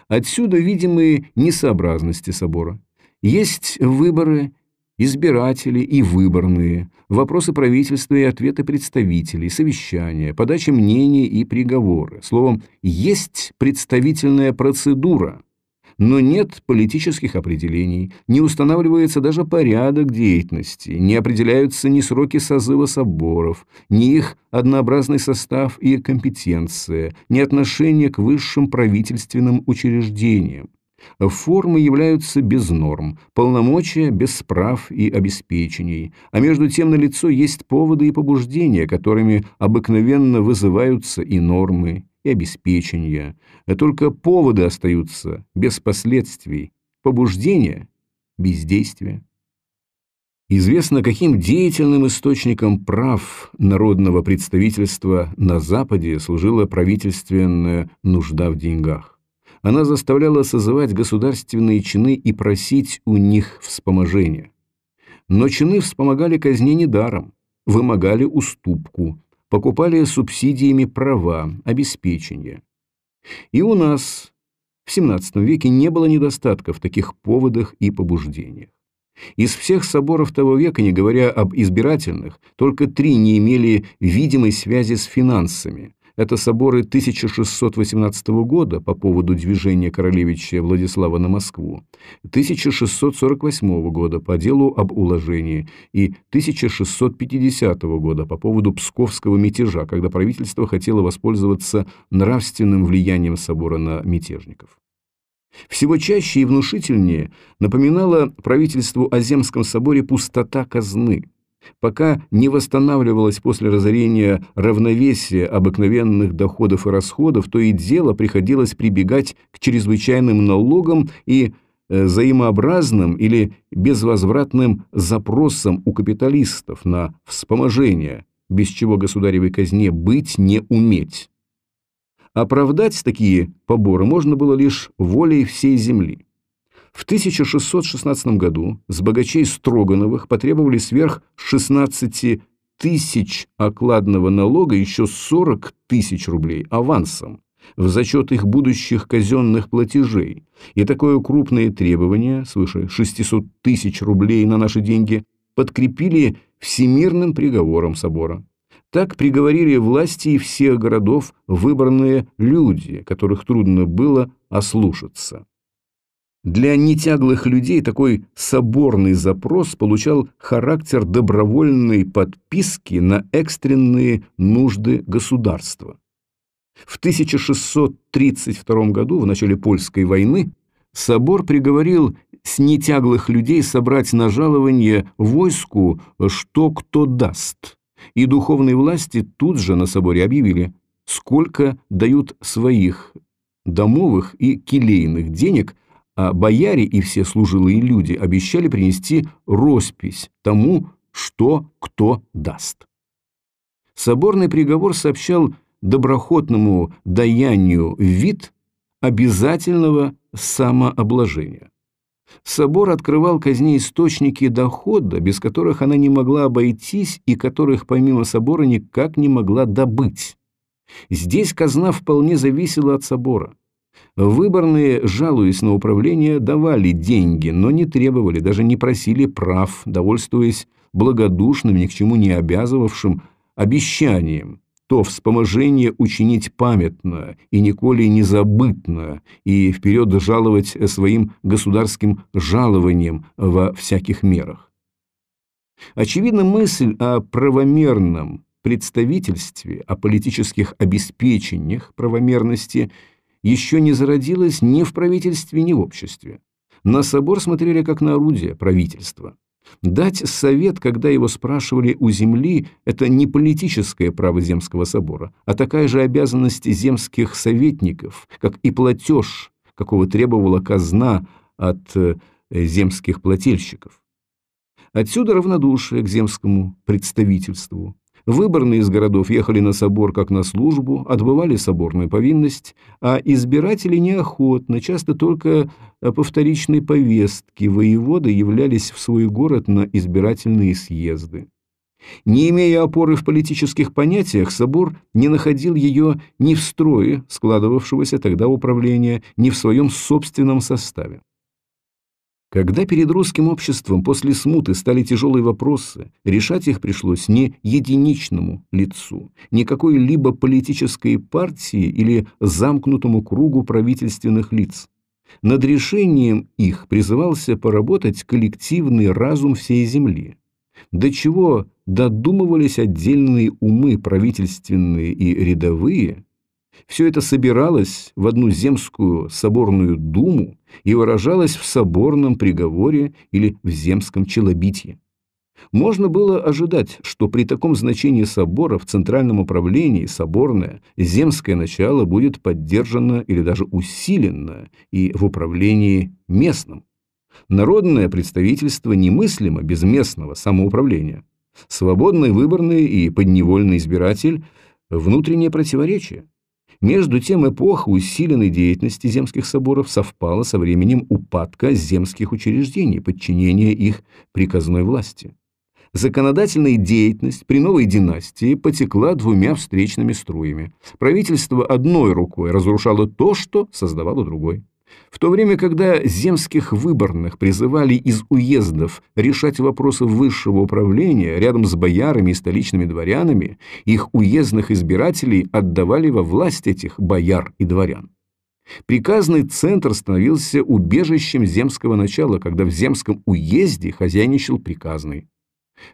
Отсюда видимые несообразности собора. Есть выборы избиратели и выборные, вопросы правительства и ответы представителей, совещания, подача мнений и приговоры. Словом, есть представительная процедура, но нет политических определений, не устанавливается даже порядок деятельности, не определяются ни сроки созыва соборов, ни их однообразный состав и компетенция, ни отношение к высшим правительственным учреждениям. Формы являются без норм, полномочия без прав и обеспечений, а между тем налицо есть поводы и побуждения, которыми обыкновенно вызываются и нормы, и обеспечения. Только поводы остаются без последствий, побуждения – бездействия. Известно, каким деятельным источником прав народного представительства на Западе служила правительственная нужда в деньгах. Она заставляла созывать государственные чины и просить у них вспоможения. Но чины вспомогали казне недаром, вымогали уступку, покупали субсидиями права, обеспечения. И у нас в XVII веке не было недостатка в таких поводах и побуждениях. Из всех соборов того века, не говоря об избирательных, только три не имели видимой связи с финансами, это соборы 1618 года по поводу движения королевича Владислава на Москву, 1648 года по делу об уложении и 1650 года по поводу Псковского мятежа, когда правительство хотело воспользоваться нравственным влиянием собора на мятежников. Всего чаще и внушительнее напоминала правительству о Земском соборе пустота казны – Пока не восстанавливалось после разорения равновесие обыкновенных доходов и расходов, то и дело приходилось прибегать к чрезвычайным налогам и э, взаимообразным или безвозвратным запросам у капиталистов на вспоможение, без чего государевой казне быть не уметь. Оправдать такие поборы можно было лишь волей всей земли. В 1616 году с богачей Строгановых потребовали сверх 16 тысяч окладного налога еще 40 тысяч рублей авансом в зачет их будущих казенных платежей. И такое крупное требование, свыше 600 тысяч рублей на наши деньги, подкрепили всемирным приговором собора. Так приговорили власти и всех городов выбранные люди, которых трудно было ослушаться. Для нетяглых людей такой соборный запрос получал характер добровольной подписки на экстренные нужды государства. В 1632 году, в начале Польской войны, собор приговорил с нетяглых людей собрать на жалование войску, что кто даст. И духовные власти тут же на соборе объявили, сколько дают своих домовых и келейных денег, а бояре и все служилые люди обещали принести роспись тому, что кто даст. Соборный приговор сообщал доброходному даянию вид обязательного самообложения. Собор открывал казне источники дохода, без которых она не могла обойтись и которых помимо собора никак не могла добыть. Здесь казна вполне зависела от собора. Выборные, жалуясь на управление, давали деньги, но не требовали, даже не просили прав, довольствуясь благодушным, ни к чему не обязывавшим обещанием, то вспоможение учинить памятно и николи не забытно, и вперед жаловать своим государским жалованием во всяких мерах. Очевидно, мысль о правомерном представительстве, о политических обеспечениях правомерности еще не зародилась ни в правительстве, ни в обществе. На собор смотрели как на орудие правительства. Дать совет, когда его спрашивали у земли, это не политическое право Земского собора, а такая же обязанность земских советников, как и платеж, какого требовала казна от э, земских плательщиков. Отсюда равнодушие к земскому представительству. Выборные из городов ехали на собор как на службу, отбывали соборную повинность, а избиратели неохотно, часто только по вторичной повестке воеводы являлись в свой город на избирательные съезды. Не имея опоры в политических понятиях, собор не находил ее ни в строе складывавшегося тогда управления, ни в своем собственном составе. Когда перед русским обществом после смуты стали тяжелые вопросы, решать их пришлось не единичному лицу, не какой-либо политической партии или замкнутому кругу правительственных лиц. Над решением их призывался поработать коллективный разум всей земли. До чего додумывались отдельные умы правительственные и рядовые, все это собиралось в одну земскую соборную думу и выражалось в соборном приговоре или в земском челобитии. Можно было ожидать, что при таком значении собора в центральном управлении соборное земское начало будет поддержано или даже усилено и в управлении местном. Народное представительство немыслимо без местного самоуправления. Свободный выборный и подневольный избиратель – внутреннее противоречие. Между тем эпоха усиленной деятельности земских соборов совпала со временем упадка земских учреждений, подчинения их приказной власти. Законодательная деятельность при новой династии потекла двумя встречными струями. Правительство одной рукой разрушало то, что создавало другой. В то время, когда земских выборных призывали из уездов решать вопросы высшего управления рядом с боярами и столичными дворянами, их уездных избирателей отдавали во власть этих бояр и дворян. Приказный центр становился убежищем земского начала, когда в земском уезде хозяйничал приказный.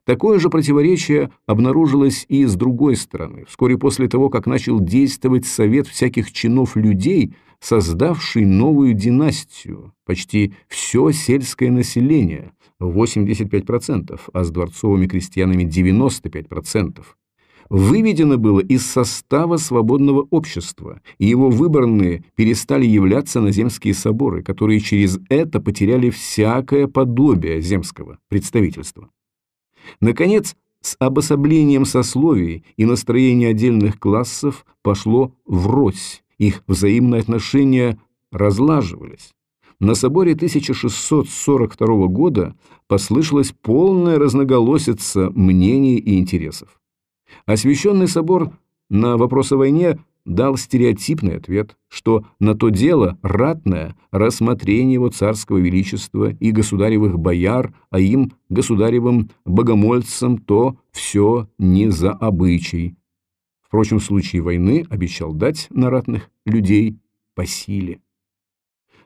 Такое же противоречие обнаружилось и с другой стороны. Вскоре после того, как начал действовать совет всяких чинов людей, создавший новую династию, почти все сельское население, 85%, а с дворцовыми крестьянами 95%, выведено было из состава свободного общества, и его выборные перестали являться на земские соборы, которые через это потеряли всякое подобие земского представительства. Наконец, с обособлением сословий и настроение отдельных классов пошло врозь, их взаимные отношения разлаживались. На соборе 1642 года послышалась полная разноголосица мнений и интересов. Освященный собор на вопрос о войне дал стереотипный ответ, что на то дело ратное рассмотрение его царского величества и государевых бояр, а им, государевым богомольцам, то все не за обычай. Впрочем, в случае войны обещал дать на ратных людей по силе.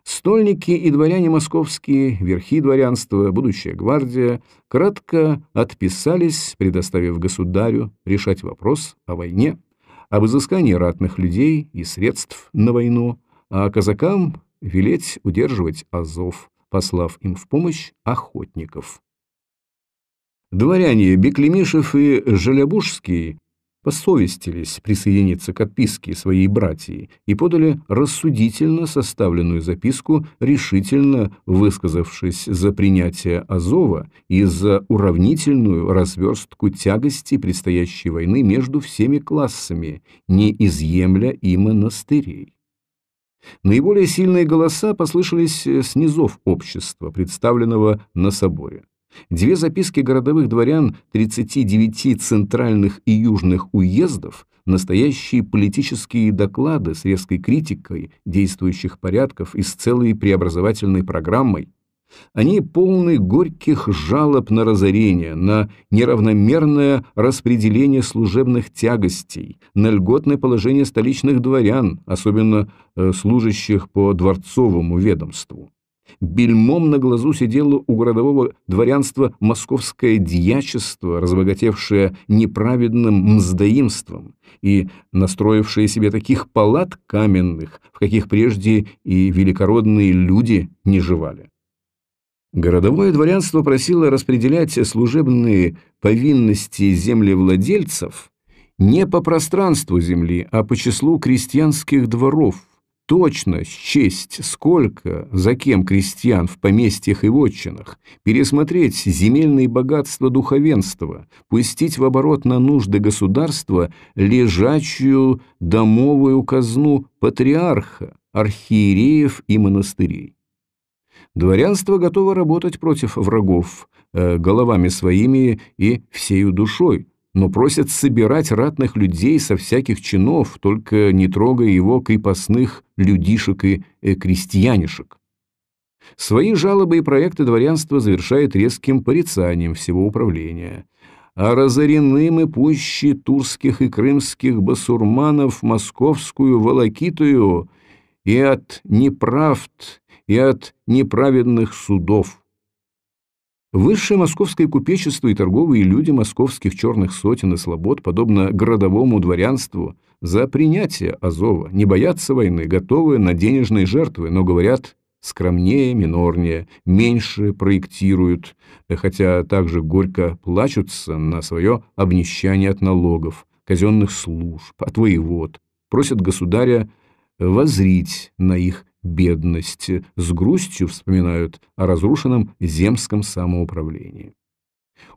Стольники и дворяне московские, верхи дворянства, будущая гвардия, кратко отписались, предоставив государю решать вопрос о войне, об изыскании ратных людей и средств на войну, а казакам велеть удерживать Азов, послав им в помощь охотников. Дворяне Беклемишев и Желябужский посовестились присоединиться к отписке своей братьи и подали рассудительно составленную записку, решительно высказавшись за принятие Азова и за уравнительную разверстку тягости предстоящей войны между всеми классами, не изъемля и монастырей. Наиболее сильные голоса послышались с низов общества, представленного на соборе. Две записки городовых дворян 39 центральных и южных уездов, настоящие политические доклады с резкой критикой действующих порядков и с целой преобразовательной программой, они полны горьких жалоб на разорение, на неравномерное распределение служебных тягостей, на льготное положение столичных дворян, особенно э, служащих по дворцовому ведомству бельмом на глазу сидело у городового дворянства московское дьячество, разбогатевшее неправедным мздоимством и настроившее себе таких палат каменных, в каких прежде и великородные люди не жевали. Городовое дворянство просило распределять служебные повинности землевладельцев не по пространству земли, а по числу крестьянских дворов – точно счесть, сколько, за кем крестьян в поместьях и вотчинах, пересмотреть земельные богатства духовенства, пустить в оборот на нужды государства лежачую домовую казну патриарха, архиереев и монастырей. Дворянство готово работать против врагов, э, головами своими и всею душой, но просят собирать ратных людей со всяких чинов, только не трогая его крепостных людишек и э, крестьянишек. Свои жалобы и проекты дворянства завершает резким порицанием всего управления. А разорены мы пуще турских и крымских басурманов московскую волокитую и от неправд, и от неправедных судов. Высшее московское купечество и торговые люди московских черных сотен и слобод, подобно городовому дворянству, за принятие Азова, не боятся войны, готовы на денежные жертвы, но говорят скромнее, минорнее, меньше проектируют, хотя также горько плачутся на свое обнищание от налогов, казенных служб, от воевод, просят государя возрить на их бедность, с грустью вспоминают о разрушенном земском самоуправлении.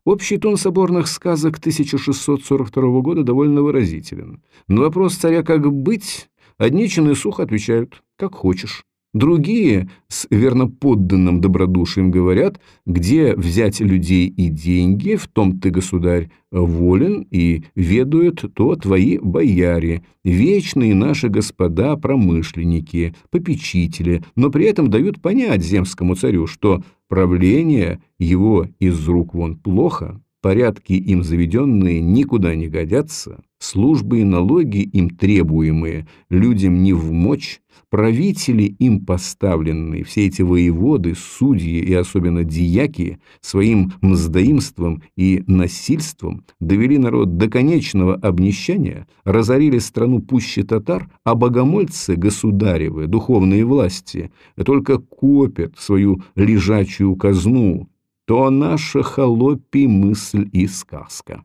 Общий тон соборных сказок 1642 года довольно выразителен. На вопрос царя «как быть?» одни чины сухо отвечают «как хочешь». Другие с верноподданным добродушием говорят, где взять людей и деньги, в том ты, государь, волен и ведают то твои бояре, вечные наши господа промышленники, попечители, но при этом дают понять земскому царю, что правление его из рук вон плохо, порядки им заведенные никуда не годятся, службы и налоги им требуемые людям не в мочь, правители им поставленные, все эти воеводы, судьи и особенно дияки, своим мздоимством и насильством довели народ до конечного обнищания, разорили страну пуще татар, а богомольцы государевы, духовные власти, только копят свою лежачую казну, то наша холопи мысль и сказка.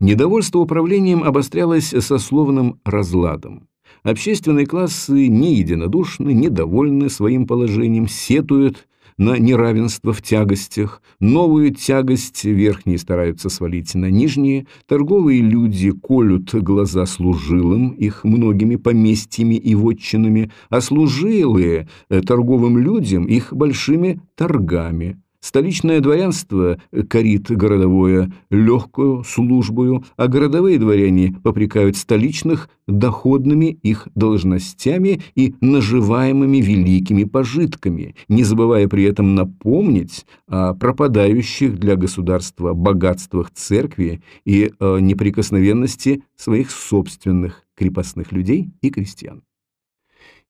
Недовольство управлением обострялось сословным разладом. Общественные классы не единодушны, недовольны своим положением, сетуют на неравенство в тягостях, новую тягость верхние стараются свалить на нижние, торговые люди колют глаза служилым, их многими поместьями и вотчинами, а служилые э, торговым людям их большими торгами. Столичное дворянство корит городовое легкую службою, а городовые дворяне попрекают столичных доходными их должностями и наживаемыми великими пожитками, не забывая при этом напомнить о пропадающих для государства богатствах церкви и неприкосновенности своих собственных крепостных людей и крестьян.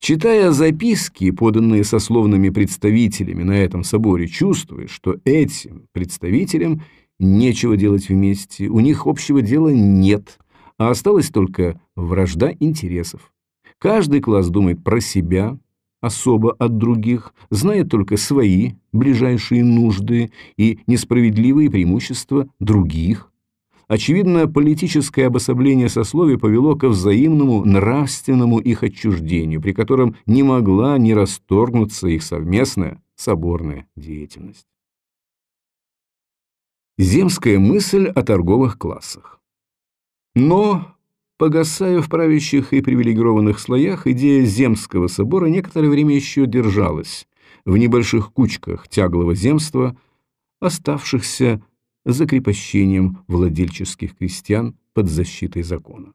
Читая записки, поданные сословными представителями на этом соборе, чувствуешь, что этим представителям нечего делать вместе, у них общего дела нет, а осталась только вражда интересов. Каждый класс думает про себя, особо от других, знает только свои ближайшие нужды и несправедливые преимущества других. Очевидно, политическое обособление сословий повело ко взаимному нравственному их отчуждению, при котором не могла не расторгнуться их совместная соборная деятельность. Земская мысль о торговых классах. Но, погасая в правящих и привилегированных слоях, идея Земского собора некоторое время еще держалась в небольших кучках тяглого земства, оставшихся закрепощением владельческих крестьян под защитой закона.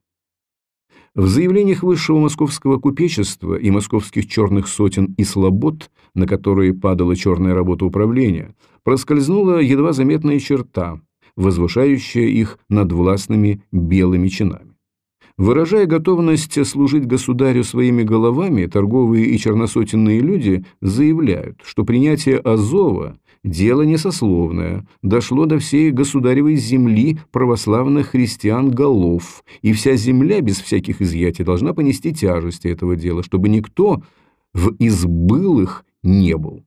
В заявлениях высшего московского купечества и московских черных сотен и слобод, на которые падала черная работа управления, проскользнула едва заметная черта, возвышающая их над властными белыми чинами. Выражая готовность служить государю своими головами, торговые и черносотенные люди заявляют, что принятие Азова – дело несословное, дошло до всей государевой земли православных христиан голов, и вся земля без всяких изъятий должна понести тяжести этого дела, чтобы никто в избылых не был.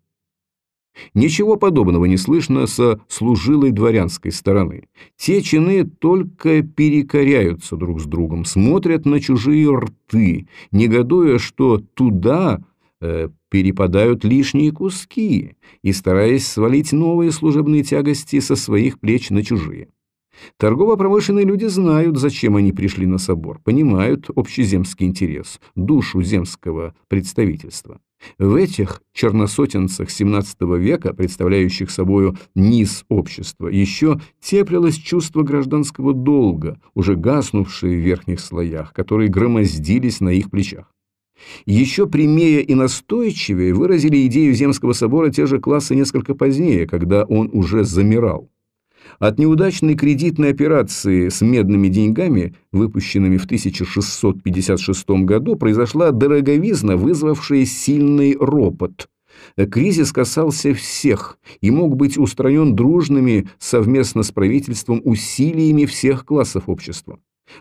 Ничего подобного не слышно со служилой дворянской стороны. Те чины только перекоряются друг с другом, смотрят на чужие рты, негодуя, что туда э, перепадают лишние куски и стараясь свалить новые служебные тягости со своих плеч на чужие. Торгово-промышленные люди знают, зачем они пришли на собор, понимают общеземский интерес, душу земского представительства. В этих черносотенцах XVII века, представляющих собою низ общества, еще теплилось чувство гражданского долга, уже гаснувшее в верхних слоях, которые громоздились на их плечах. Еще прямее и настойчивее выразили идею Земского собора те же классы несколько позднее, когда он уже замирал. От неудачной кредитной операции с медными деньгами, выпущенными в 1656 году, произошла дороговизна, вызвавшая сильный ропот. Кризис касался всех и мог быть устранен дружными совместно с правительством усилиями всех классов общества.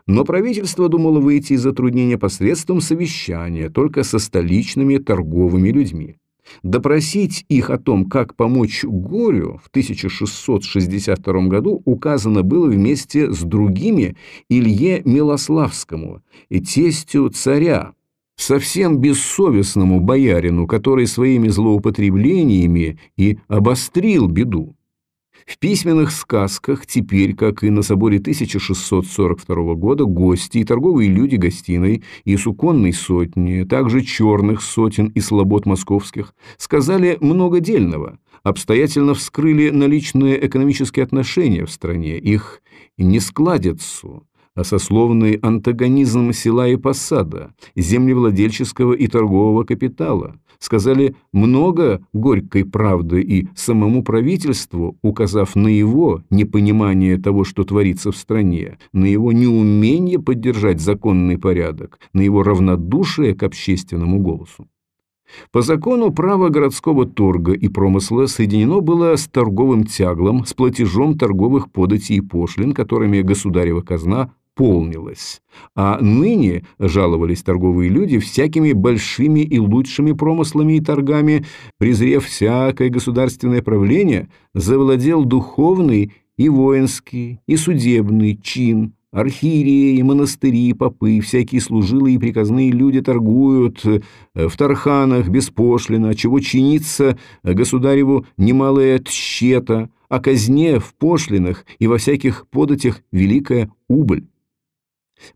Но правительство думало выйти из затруднения посредством совещания только со столичными торговыми людьми. Допросить их о том, как помочь горю, в 1662 году указано было вместе с другими Илье Милославскому и тестю царя, совсем бессовестному боярину, который своими злоупотреблениями и обострил беду. В письменных сказках теперь, как и на соборе 1642 года, гости и торговые люди гостиной и суконной сотни, также черных сотен и слобод московских, сказали много дельного, обстоятельно вскрыли наличные экономические отношения в стране, их нескладицу, сословный антагонизм села и посада, землевладельческого и торгового капитала, сказали много горькой правды и самому правительству, указав на его непонимание того, что творится в стране, на его неумение поддержать законный порядок, на его равнодушие к общественному голосу. По закону право городского торга и промысла соединено было с торговым тяглом, с платежом торговых податей и пошлин, которыми государева казна полнилось, а ныне жаловались торговые люди всякими большими и лучшими промыслами и торгами, презрев всякое государственное правление, завладел духовный и воинский, и судебный чин, Архиереи, монастыри, попы, всякие служилые и приказные люди торгуют э, в тарханах беспошлино, чего чинится государеву немалая тщета, а казне в пошлинах и во всяких податях великая убыль.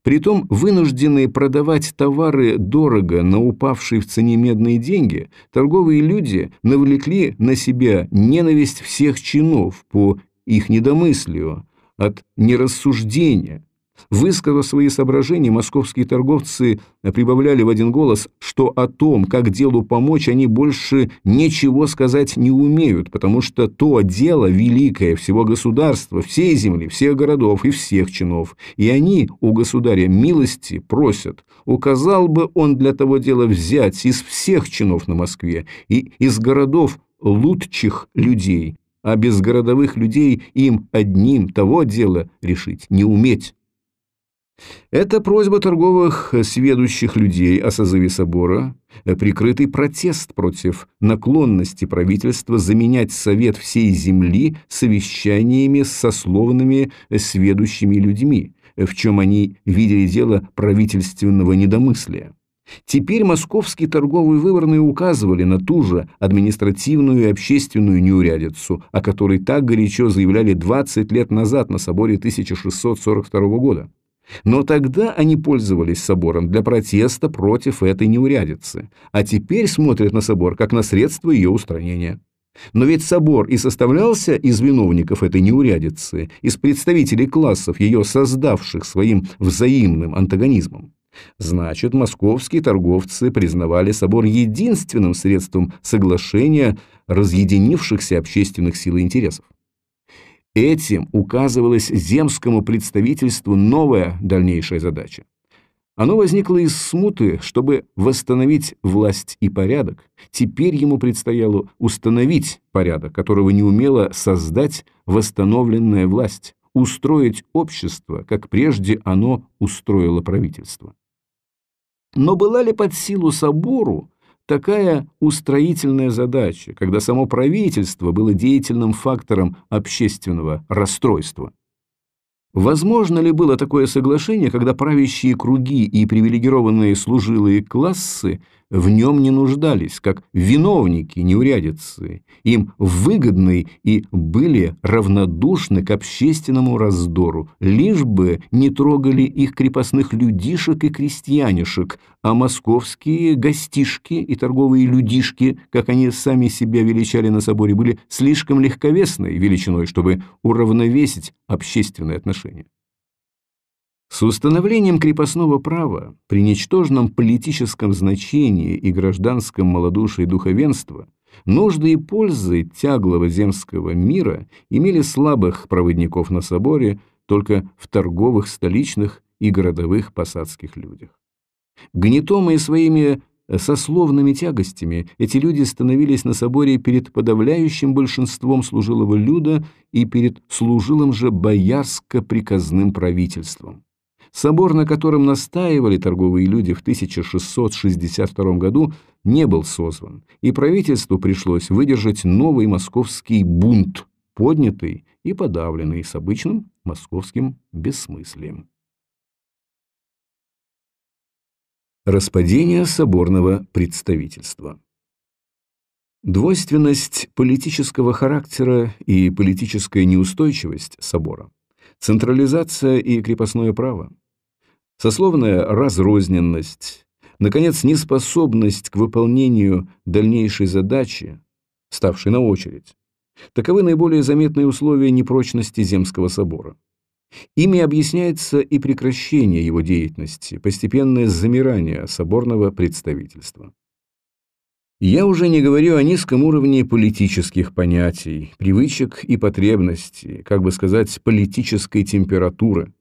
Притом вынужденные продавать товары дорого на упавшие в цене медные деньги, торговые люди навлекли на себя ненависть всех чинов по их недомыслию, от нерассуждения, Высказав свои соображения, московские торговцы прибавляли в один голос, что о том, как делу помочь, они больше ничего сказать не умеют, потому что то дело великое всего государства, всей земли, всех городов и всех чинов, и они у государя милости просят, указал бы он для того дела взять из всех чинов на Москве и из городов лучших людей, а без городовых людей им одним того дела решить не уметь. Это просьба торговых сведущих людей о созыве собора, прикрытый протест против наклонности правительства заменять совет всей земли совещаниями с сословными сведущими людьми, в чем они видели дело правительственного недомыслия. Теперь московские торговые выборные указывали на ту же административную и общественную неурядицу, о которой так горячо заявляли 20 лет назад на соборе 1642 года. Но тогда они пользовались собором для протеста против этой неурядицы, а теперь смотрят на собор как на средство ее устранения. Но ведь собор и составлялся из виновников этой неурядицы, из представителей классов, ее создавших своим взаимным антагонизмом. Значит, московские торговцы признавали собор единственным средством соглашения разъединившихся общественных сил и интересов. Этим указывалась земскому представительству новая дальнейшая задача. Оно возникло из смуты, чтобы восстановить власть и порядок. Теперь ему предстояло установить порядок, которого не умела создать восстановленная власть, устроить общество, как прежде оно устроило правительство. Но была ли под силу собору такая устроительная задача, когда само правительство было деятельным фактором общественного расстройства? Возможно ли было такое соглашение, когда правящие круги и привилегированные служилые классы в нем не нуждались, как виновники неурядицы, им выгодны и были равнодушны к общественному раздору, лишь бы не трогали их крепостных людишек и крестьянишек, а московские гостишки и торговые людишки, как они сами себя величали на соборе, были слишком легковесной величиной, чтобы уравновесить общественные отношения. С установлением крепостного права при ничтожном политическом значении и гражданском малодушии духовенства нужды и пользы тяглого земского мира имели слабых проводников на соборе только в торговых, столичных и городовых посадских людях. Гнетомые своими сословными тягостями эти люди становились на соборе перед подавляющим большинством служилого люда и перед служилым же боярско-приказным правительством. Собор, на котором настаивали торговые люди в 1662 году, не был созван, и правительству пришлось выдержать новый московский бунт, поднятый и подавленный с обычным московским бессмыслием. Распадение соборного представительства Двойственность политического характера и политическая неустойчивость собора, централизация и крепостное право – сословная разрозненность, наконец, неспособность к выполнению дальнейшей задачи, ставшей на очередь. Таковы наиболее заметные условия непрочности Земского собора. Ими объясняется и прекращение его деятельности, постепенное замирание соборного представительства. Я уже не говорю о низком уровне политических понятий, привычек и потребностей, как бы сказать, политической температуры,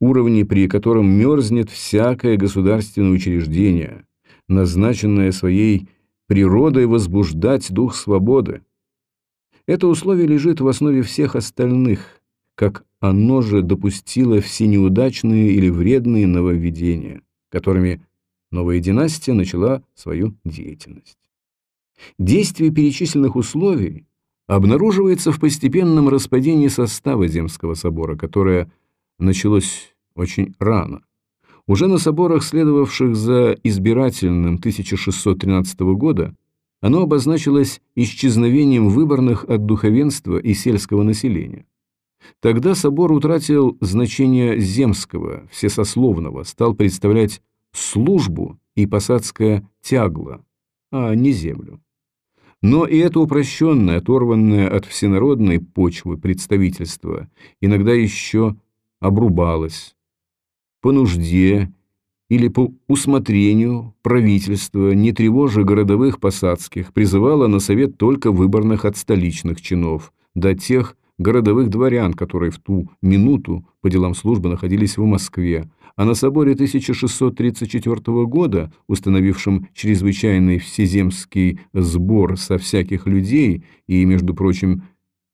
уровне, при котором мерзнет всякое государственное учреждение, назначенное своей природой возбуждать дух свободы. Это условие лежит в основе всех остальных, как оно же допустило все неудачные или вредные нововведения, которыми новая династия начала свою деятельность. Действие перечисленных условий обнаруживается в постепенном распадении состава Земского собора, которое – началось очень рано. Уже на соборах, следовавших за избирательным 1613 года, оно обозначилось исчезновением выборных от духовенства и сельского населения. Тогда собор утратил значение земского, всесословного, стал представлять службу и посадское тягло, а не землю. Но и это упрощенное, оторванное от всенародной почвы представительство иногда еще обрубалось по нужде или по усмотрению правительства, не тревожа городовых посадских, призывало на совет только выборных от столичных чинов, до тех городовых дворян, которые в ту минуту по делам службы находились в Москве, а на соборе 1634 года, установившем чрезвычайный всеземский сбор со всяких людей и, между прочим,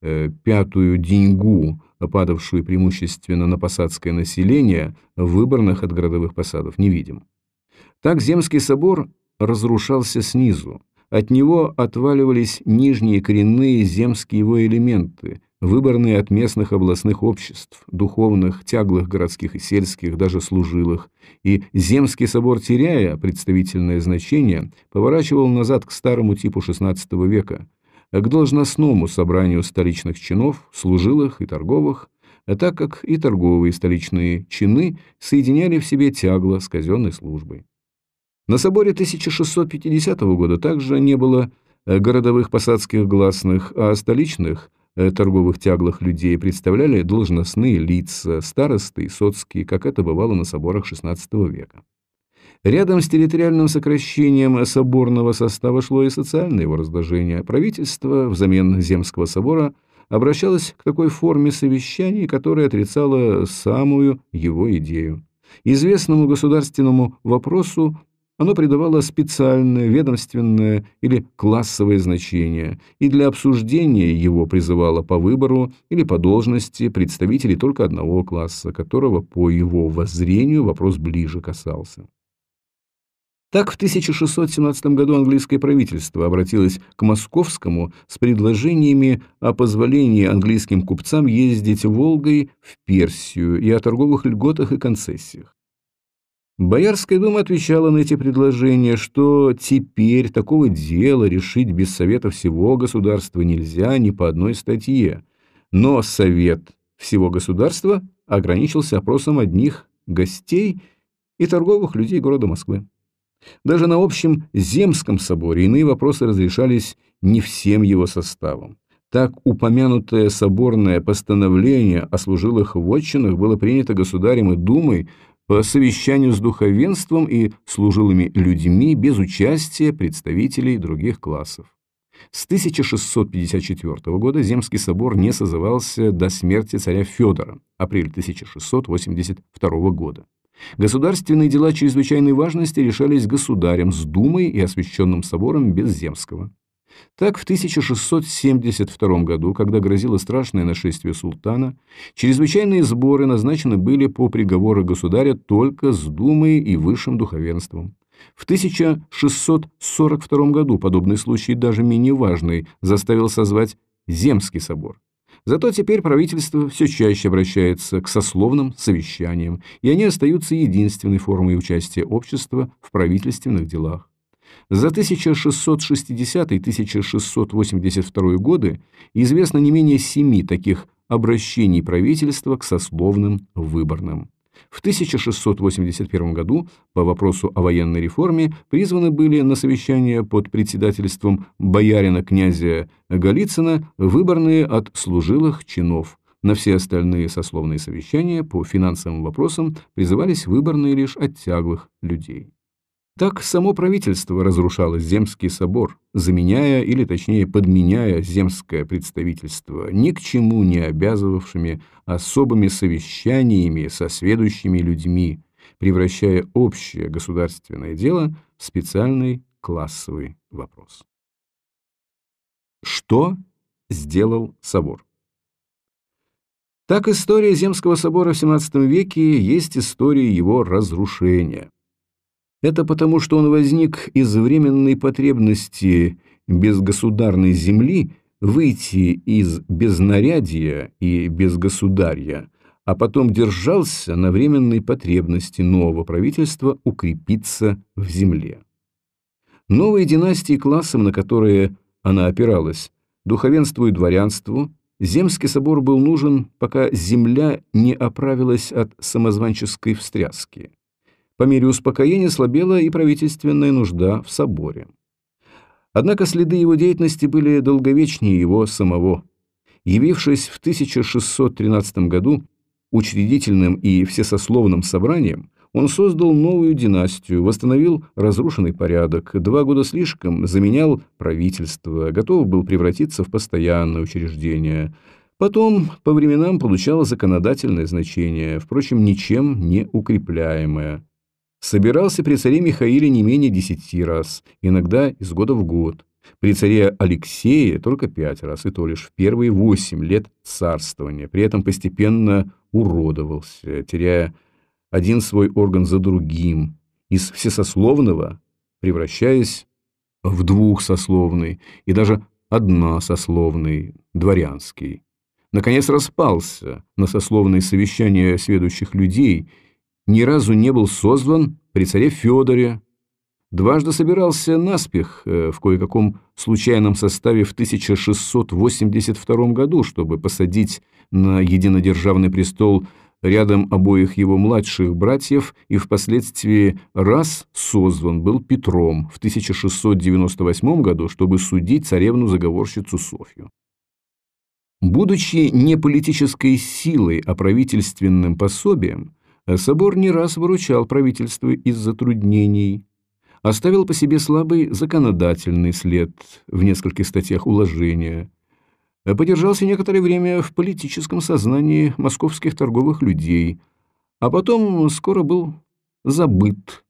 э, пятую деньгу, падавшую преимущественно на посадское население, выборных от городовых посадов, не видим. Так Земский собор разрушался снизу, от него отваливались нижние коренные земские его элементы, выборные от местных областных обществ, духовных, тяглых городских и сельских, даже служилых, и Земский собор, теряя представительное значение, поворачивал назад к старому типу XVI века, к должностному собранию столичных чинов, служилых и торговых, так как и торговые столичные чины соединяли в себе тягло с казенной службой. На соборе 1650 года также не было э, городовых посадских гласных, а столичных э, торговых тяглых людей представляли должностные лица, старосты и соцкие, как это бывало на соборах XVI века. Рядом с территориальным сокращением соборного состава шло и социальное его разложение. Правительство взамен Земского собора обращалось к такой форме совещаний, которая отрицала самую его идею. Известному государственному вопросу оно придавало специальное, ведомственное или классовое значение и для обсуждения его призывало по выбору или по должности представителей только одного класса, которого по его воззрению вопрос ближе касался. Так в 1617 году английское правительство обратилось к московскому с предложениями о позволении английским купцам ездить Волгой в Персию и о торговых льготах и концессиях. Боярская дума отвечала на эти предложения, что теперь такого дела решить без совета всего государства нельзя ни по одной статье, но совет всего государства ограничился опросом одних гостей и торговых людей города Москвы. Даже на общем Земском соборе иные вопросы разрешались не всем его составом. Так упомянутое соборное постановление о служилых вотчинах было принято государем и думой по совещанию с духовенством и служилыми людьми без участия представителей других классов. С 1654 года Земский собор не созывался до смерти царя Федора, апрель 1682 года. Государственные дела чрезвычайной важности решались государем с думой и освященным собором без Земского. Так, в 1672 году, когда грозило страшное нашествие султана, чрезвычайные сборы назначены были по приговору государя только с думой и высшим духовенством. В 1642 году подобный случай, даже менее важный, заставил созвать Земский собор. Зато теперь правительство все чаще обращается к сословным совещаниям, и они остаются единственной формой участия общества в правительственных делах. За 1660-1682 годы известно не менее семи таких обращений правительства к сословным выборным. В 1681 году по вопросу о военной реформе призваны были на совещание под председательством боярина князя Голицына выборные от служилых чинов. На все остальные сословные совещания по финансовым вопросам призывались выборные лишь от тяглых людей. Так само правительство разрушало Земский собор, заменяя или точнее подменяя земское представительство ни к чему не обязывавшими особыми совещаниями со сведущими людьми, превращая общее государственное дело в специальный классовый вопрос. Что сделал собор? Так история Земского собора в XVII веке есть история его разрушения. Это потому, что он возник из временной потребности безгосударной земли выйти из безнарядия и безгосударья, а потом держался на временной потребности нового правительства укрепиться в земле. Новые династии классом, на которые она опиралась, духовенству и дворянству, Земский собор был нужен, пока земля не оправилась от самозванческой встряски. По мере успокоения слабела и правительственная нужда в соборе. Однако следы его деятельности были долговечнее его самого. Явившись в 1613 году учредительным и всесословным собранием, он создал новую династию, восстановил разрушенный порядок, два года слишком заменял правительство, готов был превратиться в постоянное учреждение. Потом по временам получало законодательное значение, впрочем, ничем не укрепляемое собирался при царе Михаиле не менее десяти раз, иногда из года в год. При царе Алексее только пять раз, и то лишь в первые восемь лет царствования. При этом постепенно уродовался, теряя один свой орган за другим, из всесословного превращаясь в двухсословный и даже односословный, дворянский. Наконец распался на сословные совещания сведущих людей, ни разу не был созван при царе Федоре, дважды собирался наспех э, в кое-каком случайном составе в 1682 году, чтобы посадить на единодержавный престол рядом обоих его младших братьев и впоследствии раз созван был Петром в 1698 году, чтобы судить царевну-заговорщицу Софью. Будучи не политической силой, а правительственным пособием, собор не раз выручал правительство из затруднений, оставил по себе слабый законодательный след в нескольких статьях уложения, подержался некоторое время в политическом сознании московских торговых людей, а потом скоро был забыт,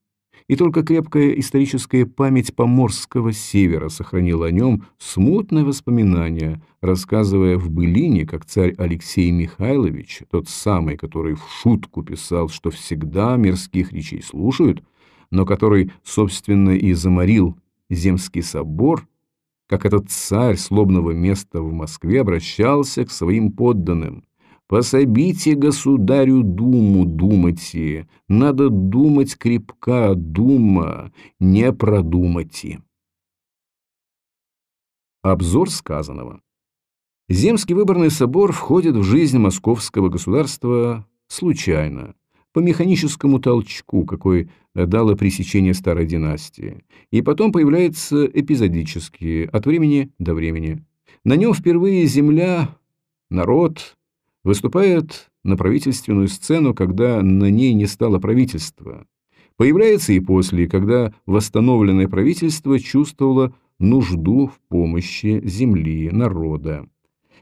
и только крепкая историческая память Поморского севера сохранила о нем смутное воспоминание, рассказывая в былине, как царь Алексей Михайлович, тот самый, который в шутку писал, что всегда мирских речей слушают, но который, собственно, и заморил Земский собор – как этот царь слобного места в Москве обращался к своим подданным. «Пособите государю думу думайте, надо думать крепка, дума, не продумайте». Обзор сказанного. Земский выборный собор входит в жизнь московского государства случайно, по механическому толчку, какой дало пресечение старой династии, и потом появляется эпизодически, от времени до времени. На нем впервые земля, народ выступает на правительственную сцену, когда на ней не стало правительства. Появляется и после, когда восстановленное правительство чувствовало нужду в помощи земли, народа.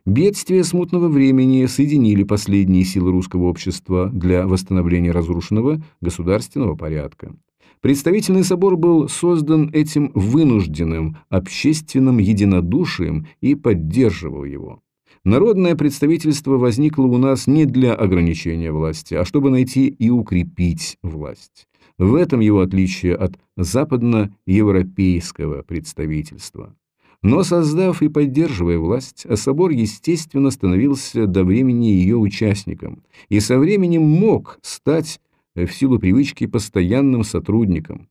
Бедствия смутного времени соединили последние силы русского общества для восстановления разрушенного государственного порядка. Представительный собор был создан этим вынужденным общественным единодушием и поддерживал его. Народное представительство возникло у нас не для ограничения власти, а чтобы найти и укрепить власть. В этом его отличие от западноевропейского представительства. Но создав и поддерживая власть, собор, естественно, становился до времени ее участником и со временем мог стать э, в силу привычки постоянным сотрудником.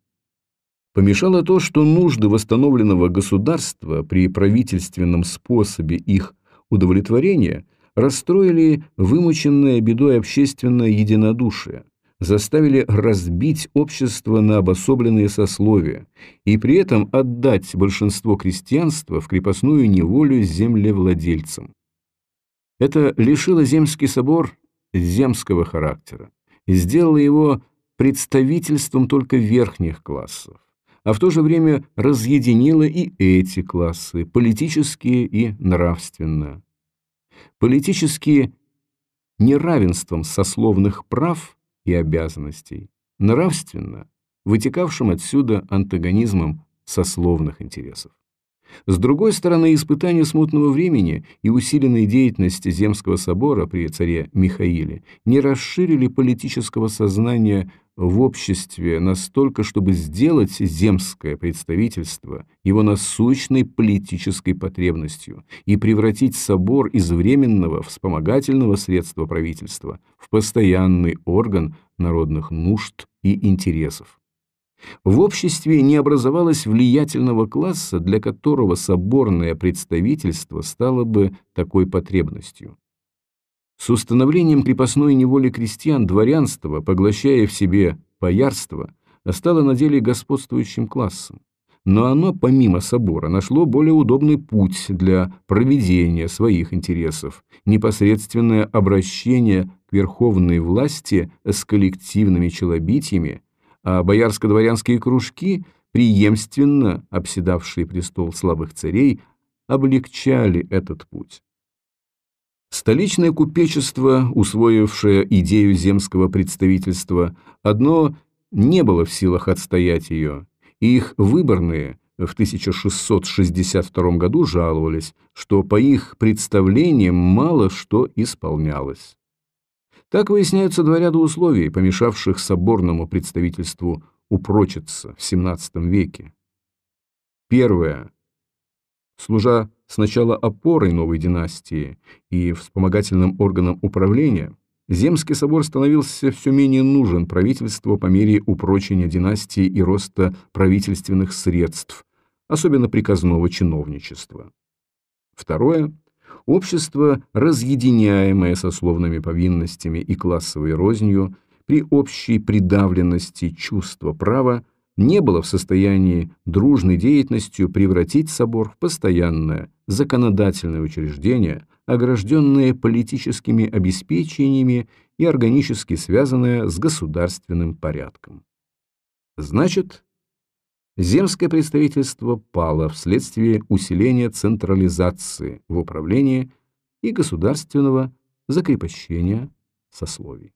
Помешало то, что нужды восстановленного государства при правительственном способе их удовлетворения расстроили вымученное бедой общественное единодушие, заставили разбить общество на обособленные сословия и при этом отдать большинство крестьянства в крепостную неволю землевладельцам. Это лишило Земский собор земского характера и сделало его представительством только верхних классов, а в то же время разъединило и эти классы, политические и нравственно. Политические неравенством сословных прав – и обязанностей, нравственно, вытекавшим отсюда антагонизмом сословных интересов. С другой стороны, испытания смутного времени и усиленная деятельность Земского собора при царе Михаиле не расширили политического сознания в обществе настолько, чтобы сделать земское представительство его насущной политической потребностью и превратить собор из временного вспомогательного средства правительства в постоянный орган народных нужд и интересов. В обществе не образовалось влиятельного класса, для которого соборное представительство стало бы такой потребностью. С установлением крепостной неволи крестьян дворянство, поглощая в себе боярство, стало на деле господствующим классом. Но оно, помимо собора, нашло более удобный путь для проведения своих интересов, непосредственное обращение к верховной власти с коллективными челобитиями, а боярско-дворянские кружки, преемственно обседавшие престол слабых царей, облегчали этот путь. Столичное купечество, усвоившее идею земского представительства, одно не было в силах отстоять ее, и их выборные, в 1662 году жаловались, что по их представлениям мало что исполнялось. Так выясняются два ряда условий, помешавших соборному представительству упрочиться в XVII веке. Первое. Служа сначала опорой новой династии и вспомогательным органом управления, Земский собор становился все менее нужен правительству по мере упрочения династии и роста правительственных средств, особенно приказного чиновничества. Второе. Общество, разъединяемое сословными повинностями и классовой рознью, при общей придавленности чувства права, не было в состоянии дружной деятельностью превратить собор в постоянное законодательное учреждение, огражденное политическими обеспечениями и органически связанное с государственным порядком. Значит, земское представительство пало вследствие усиления централизации в управлении и государственного закрепощения сословий.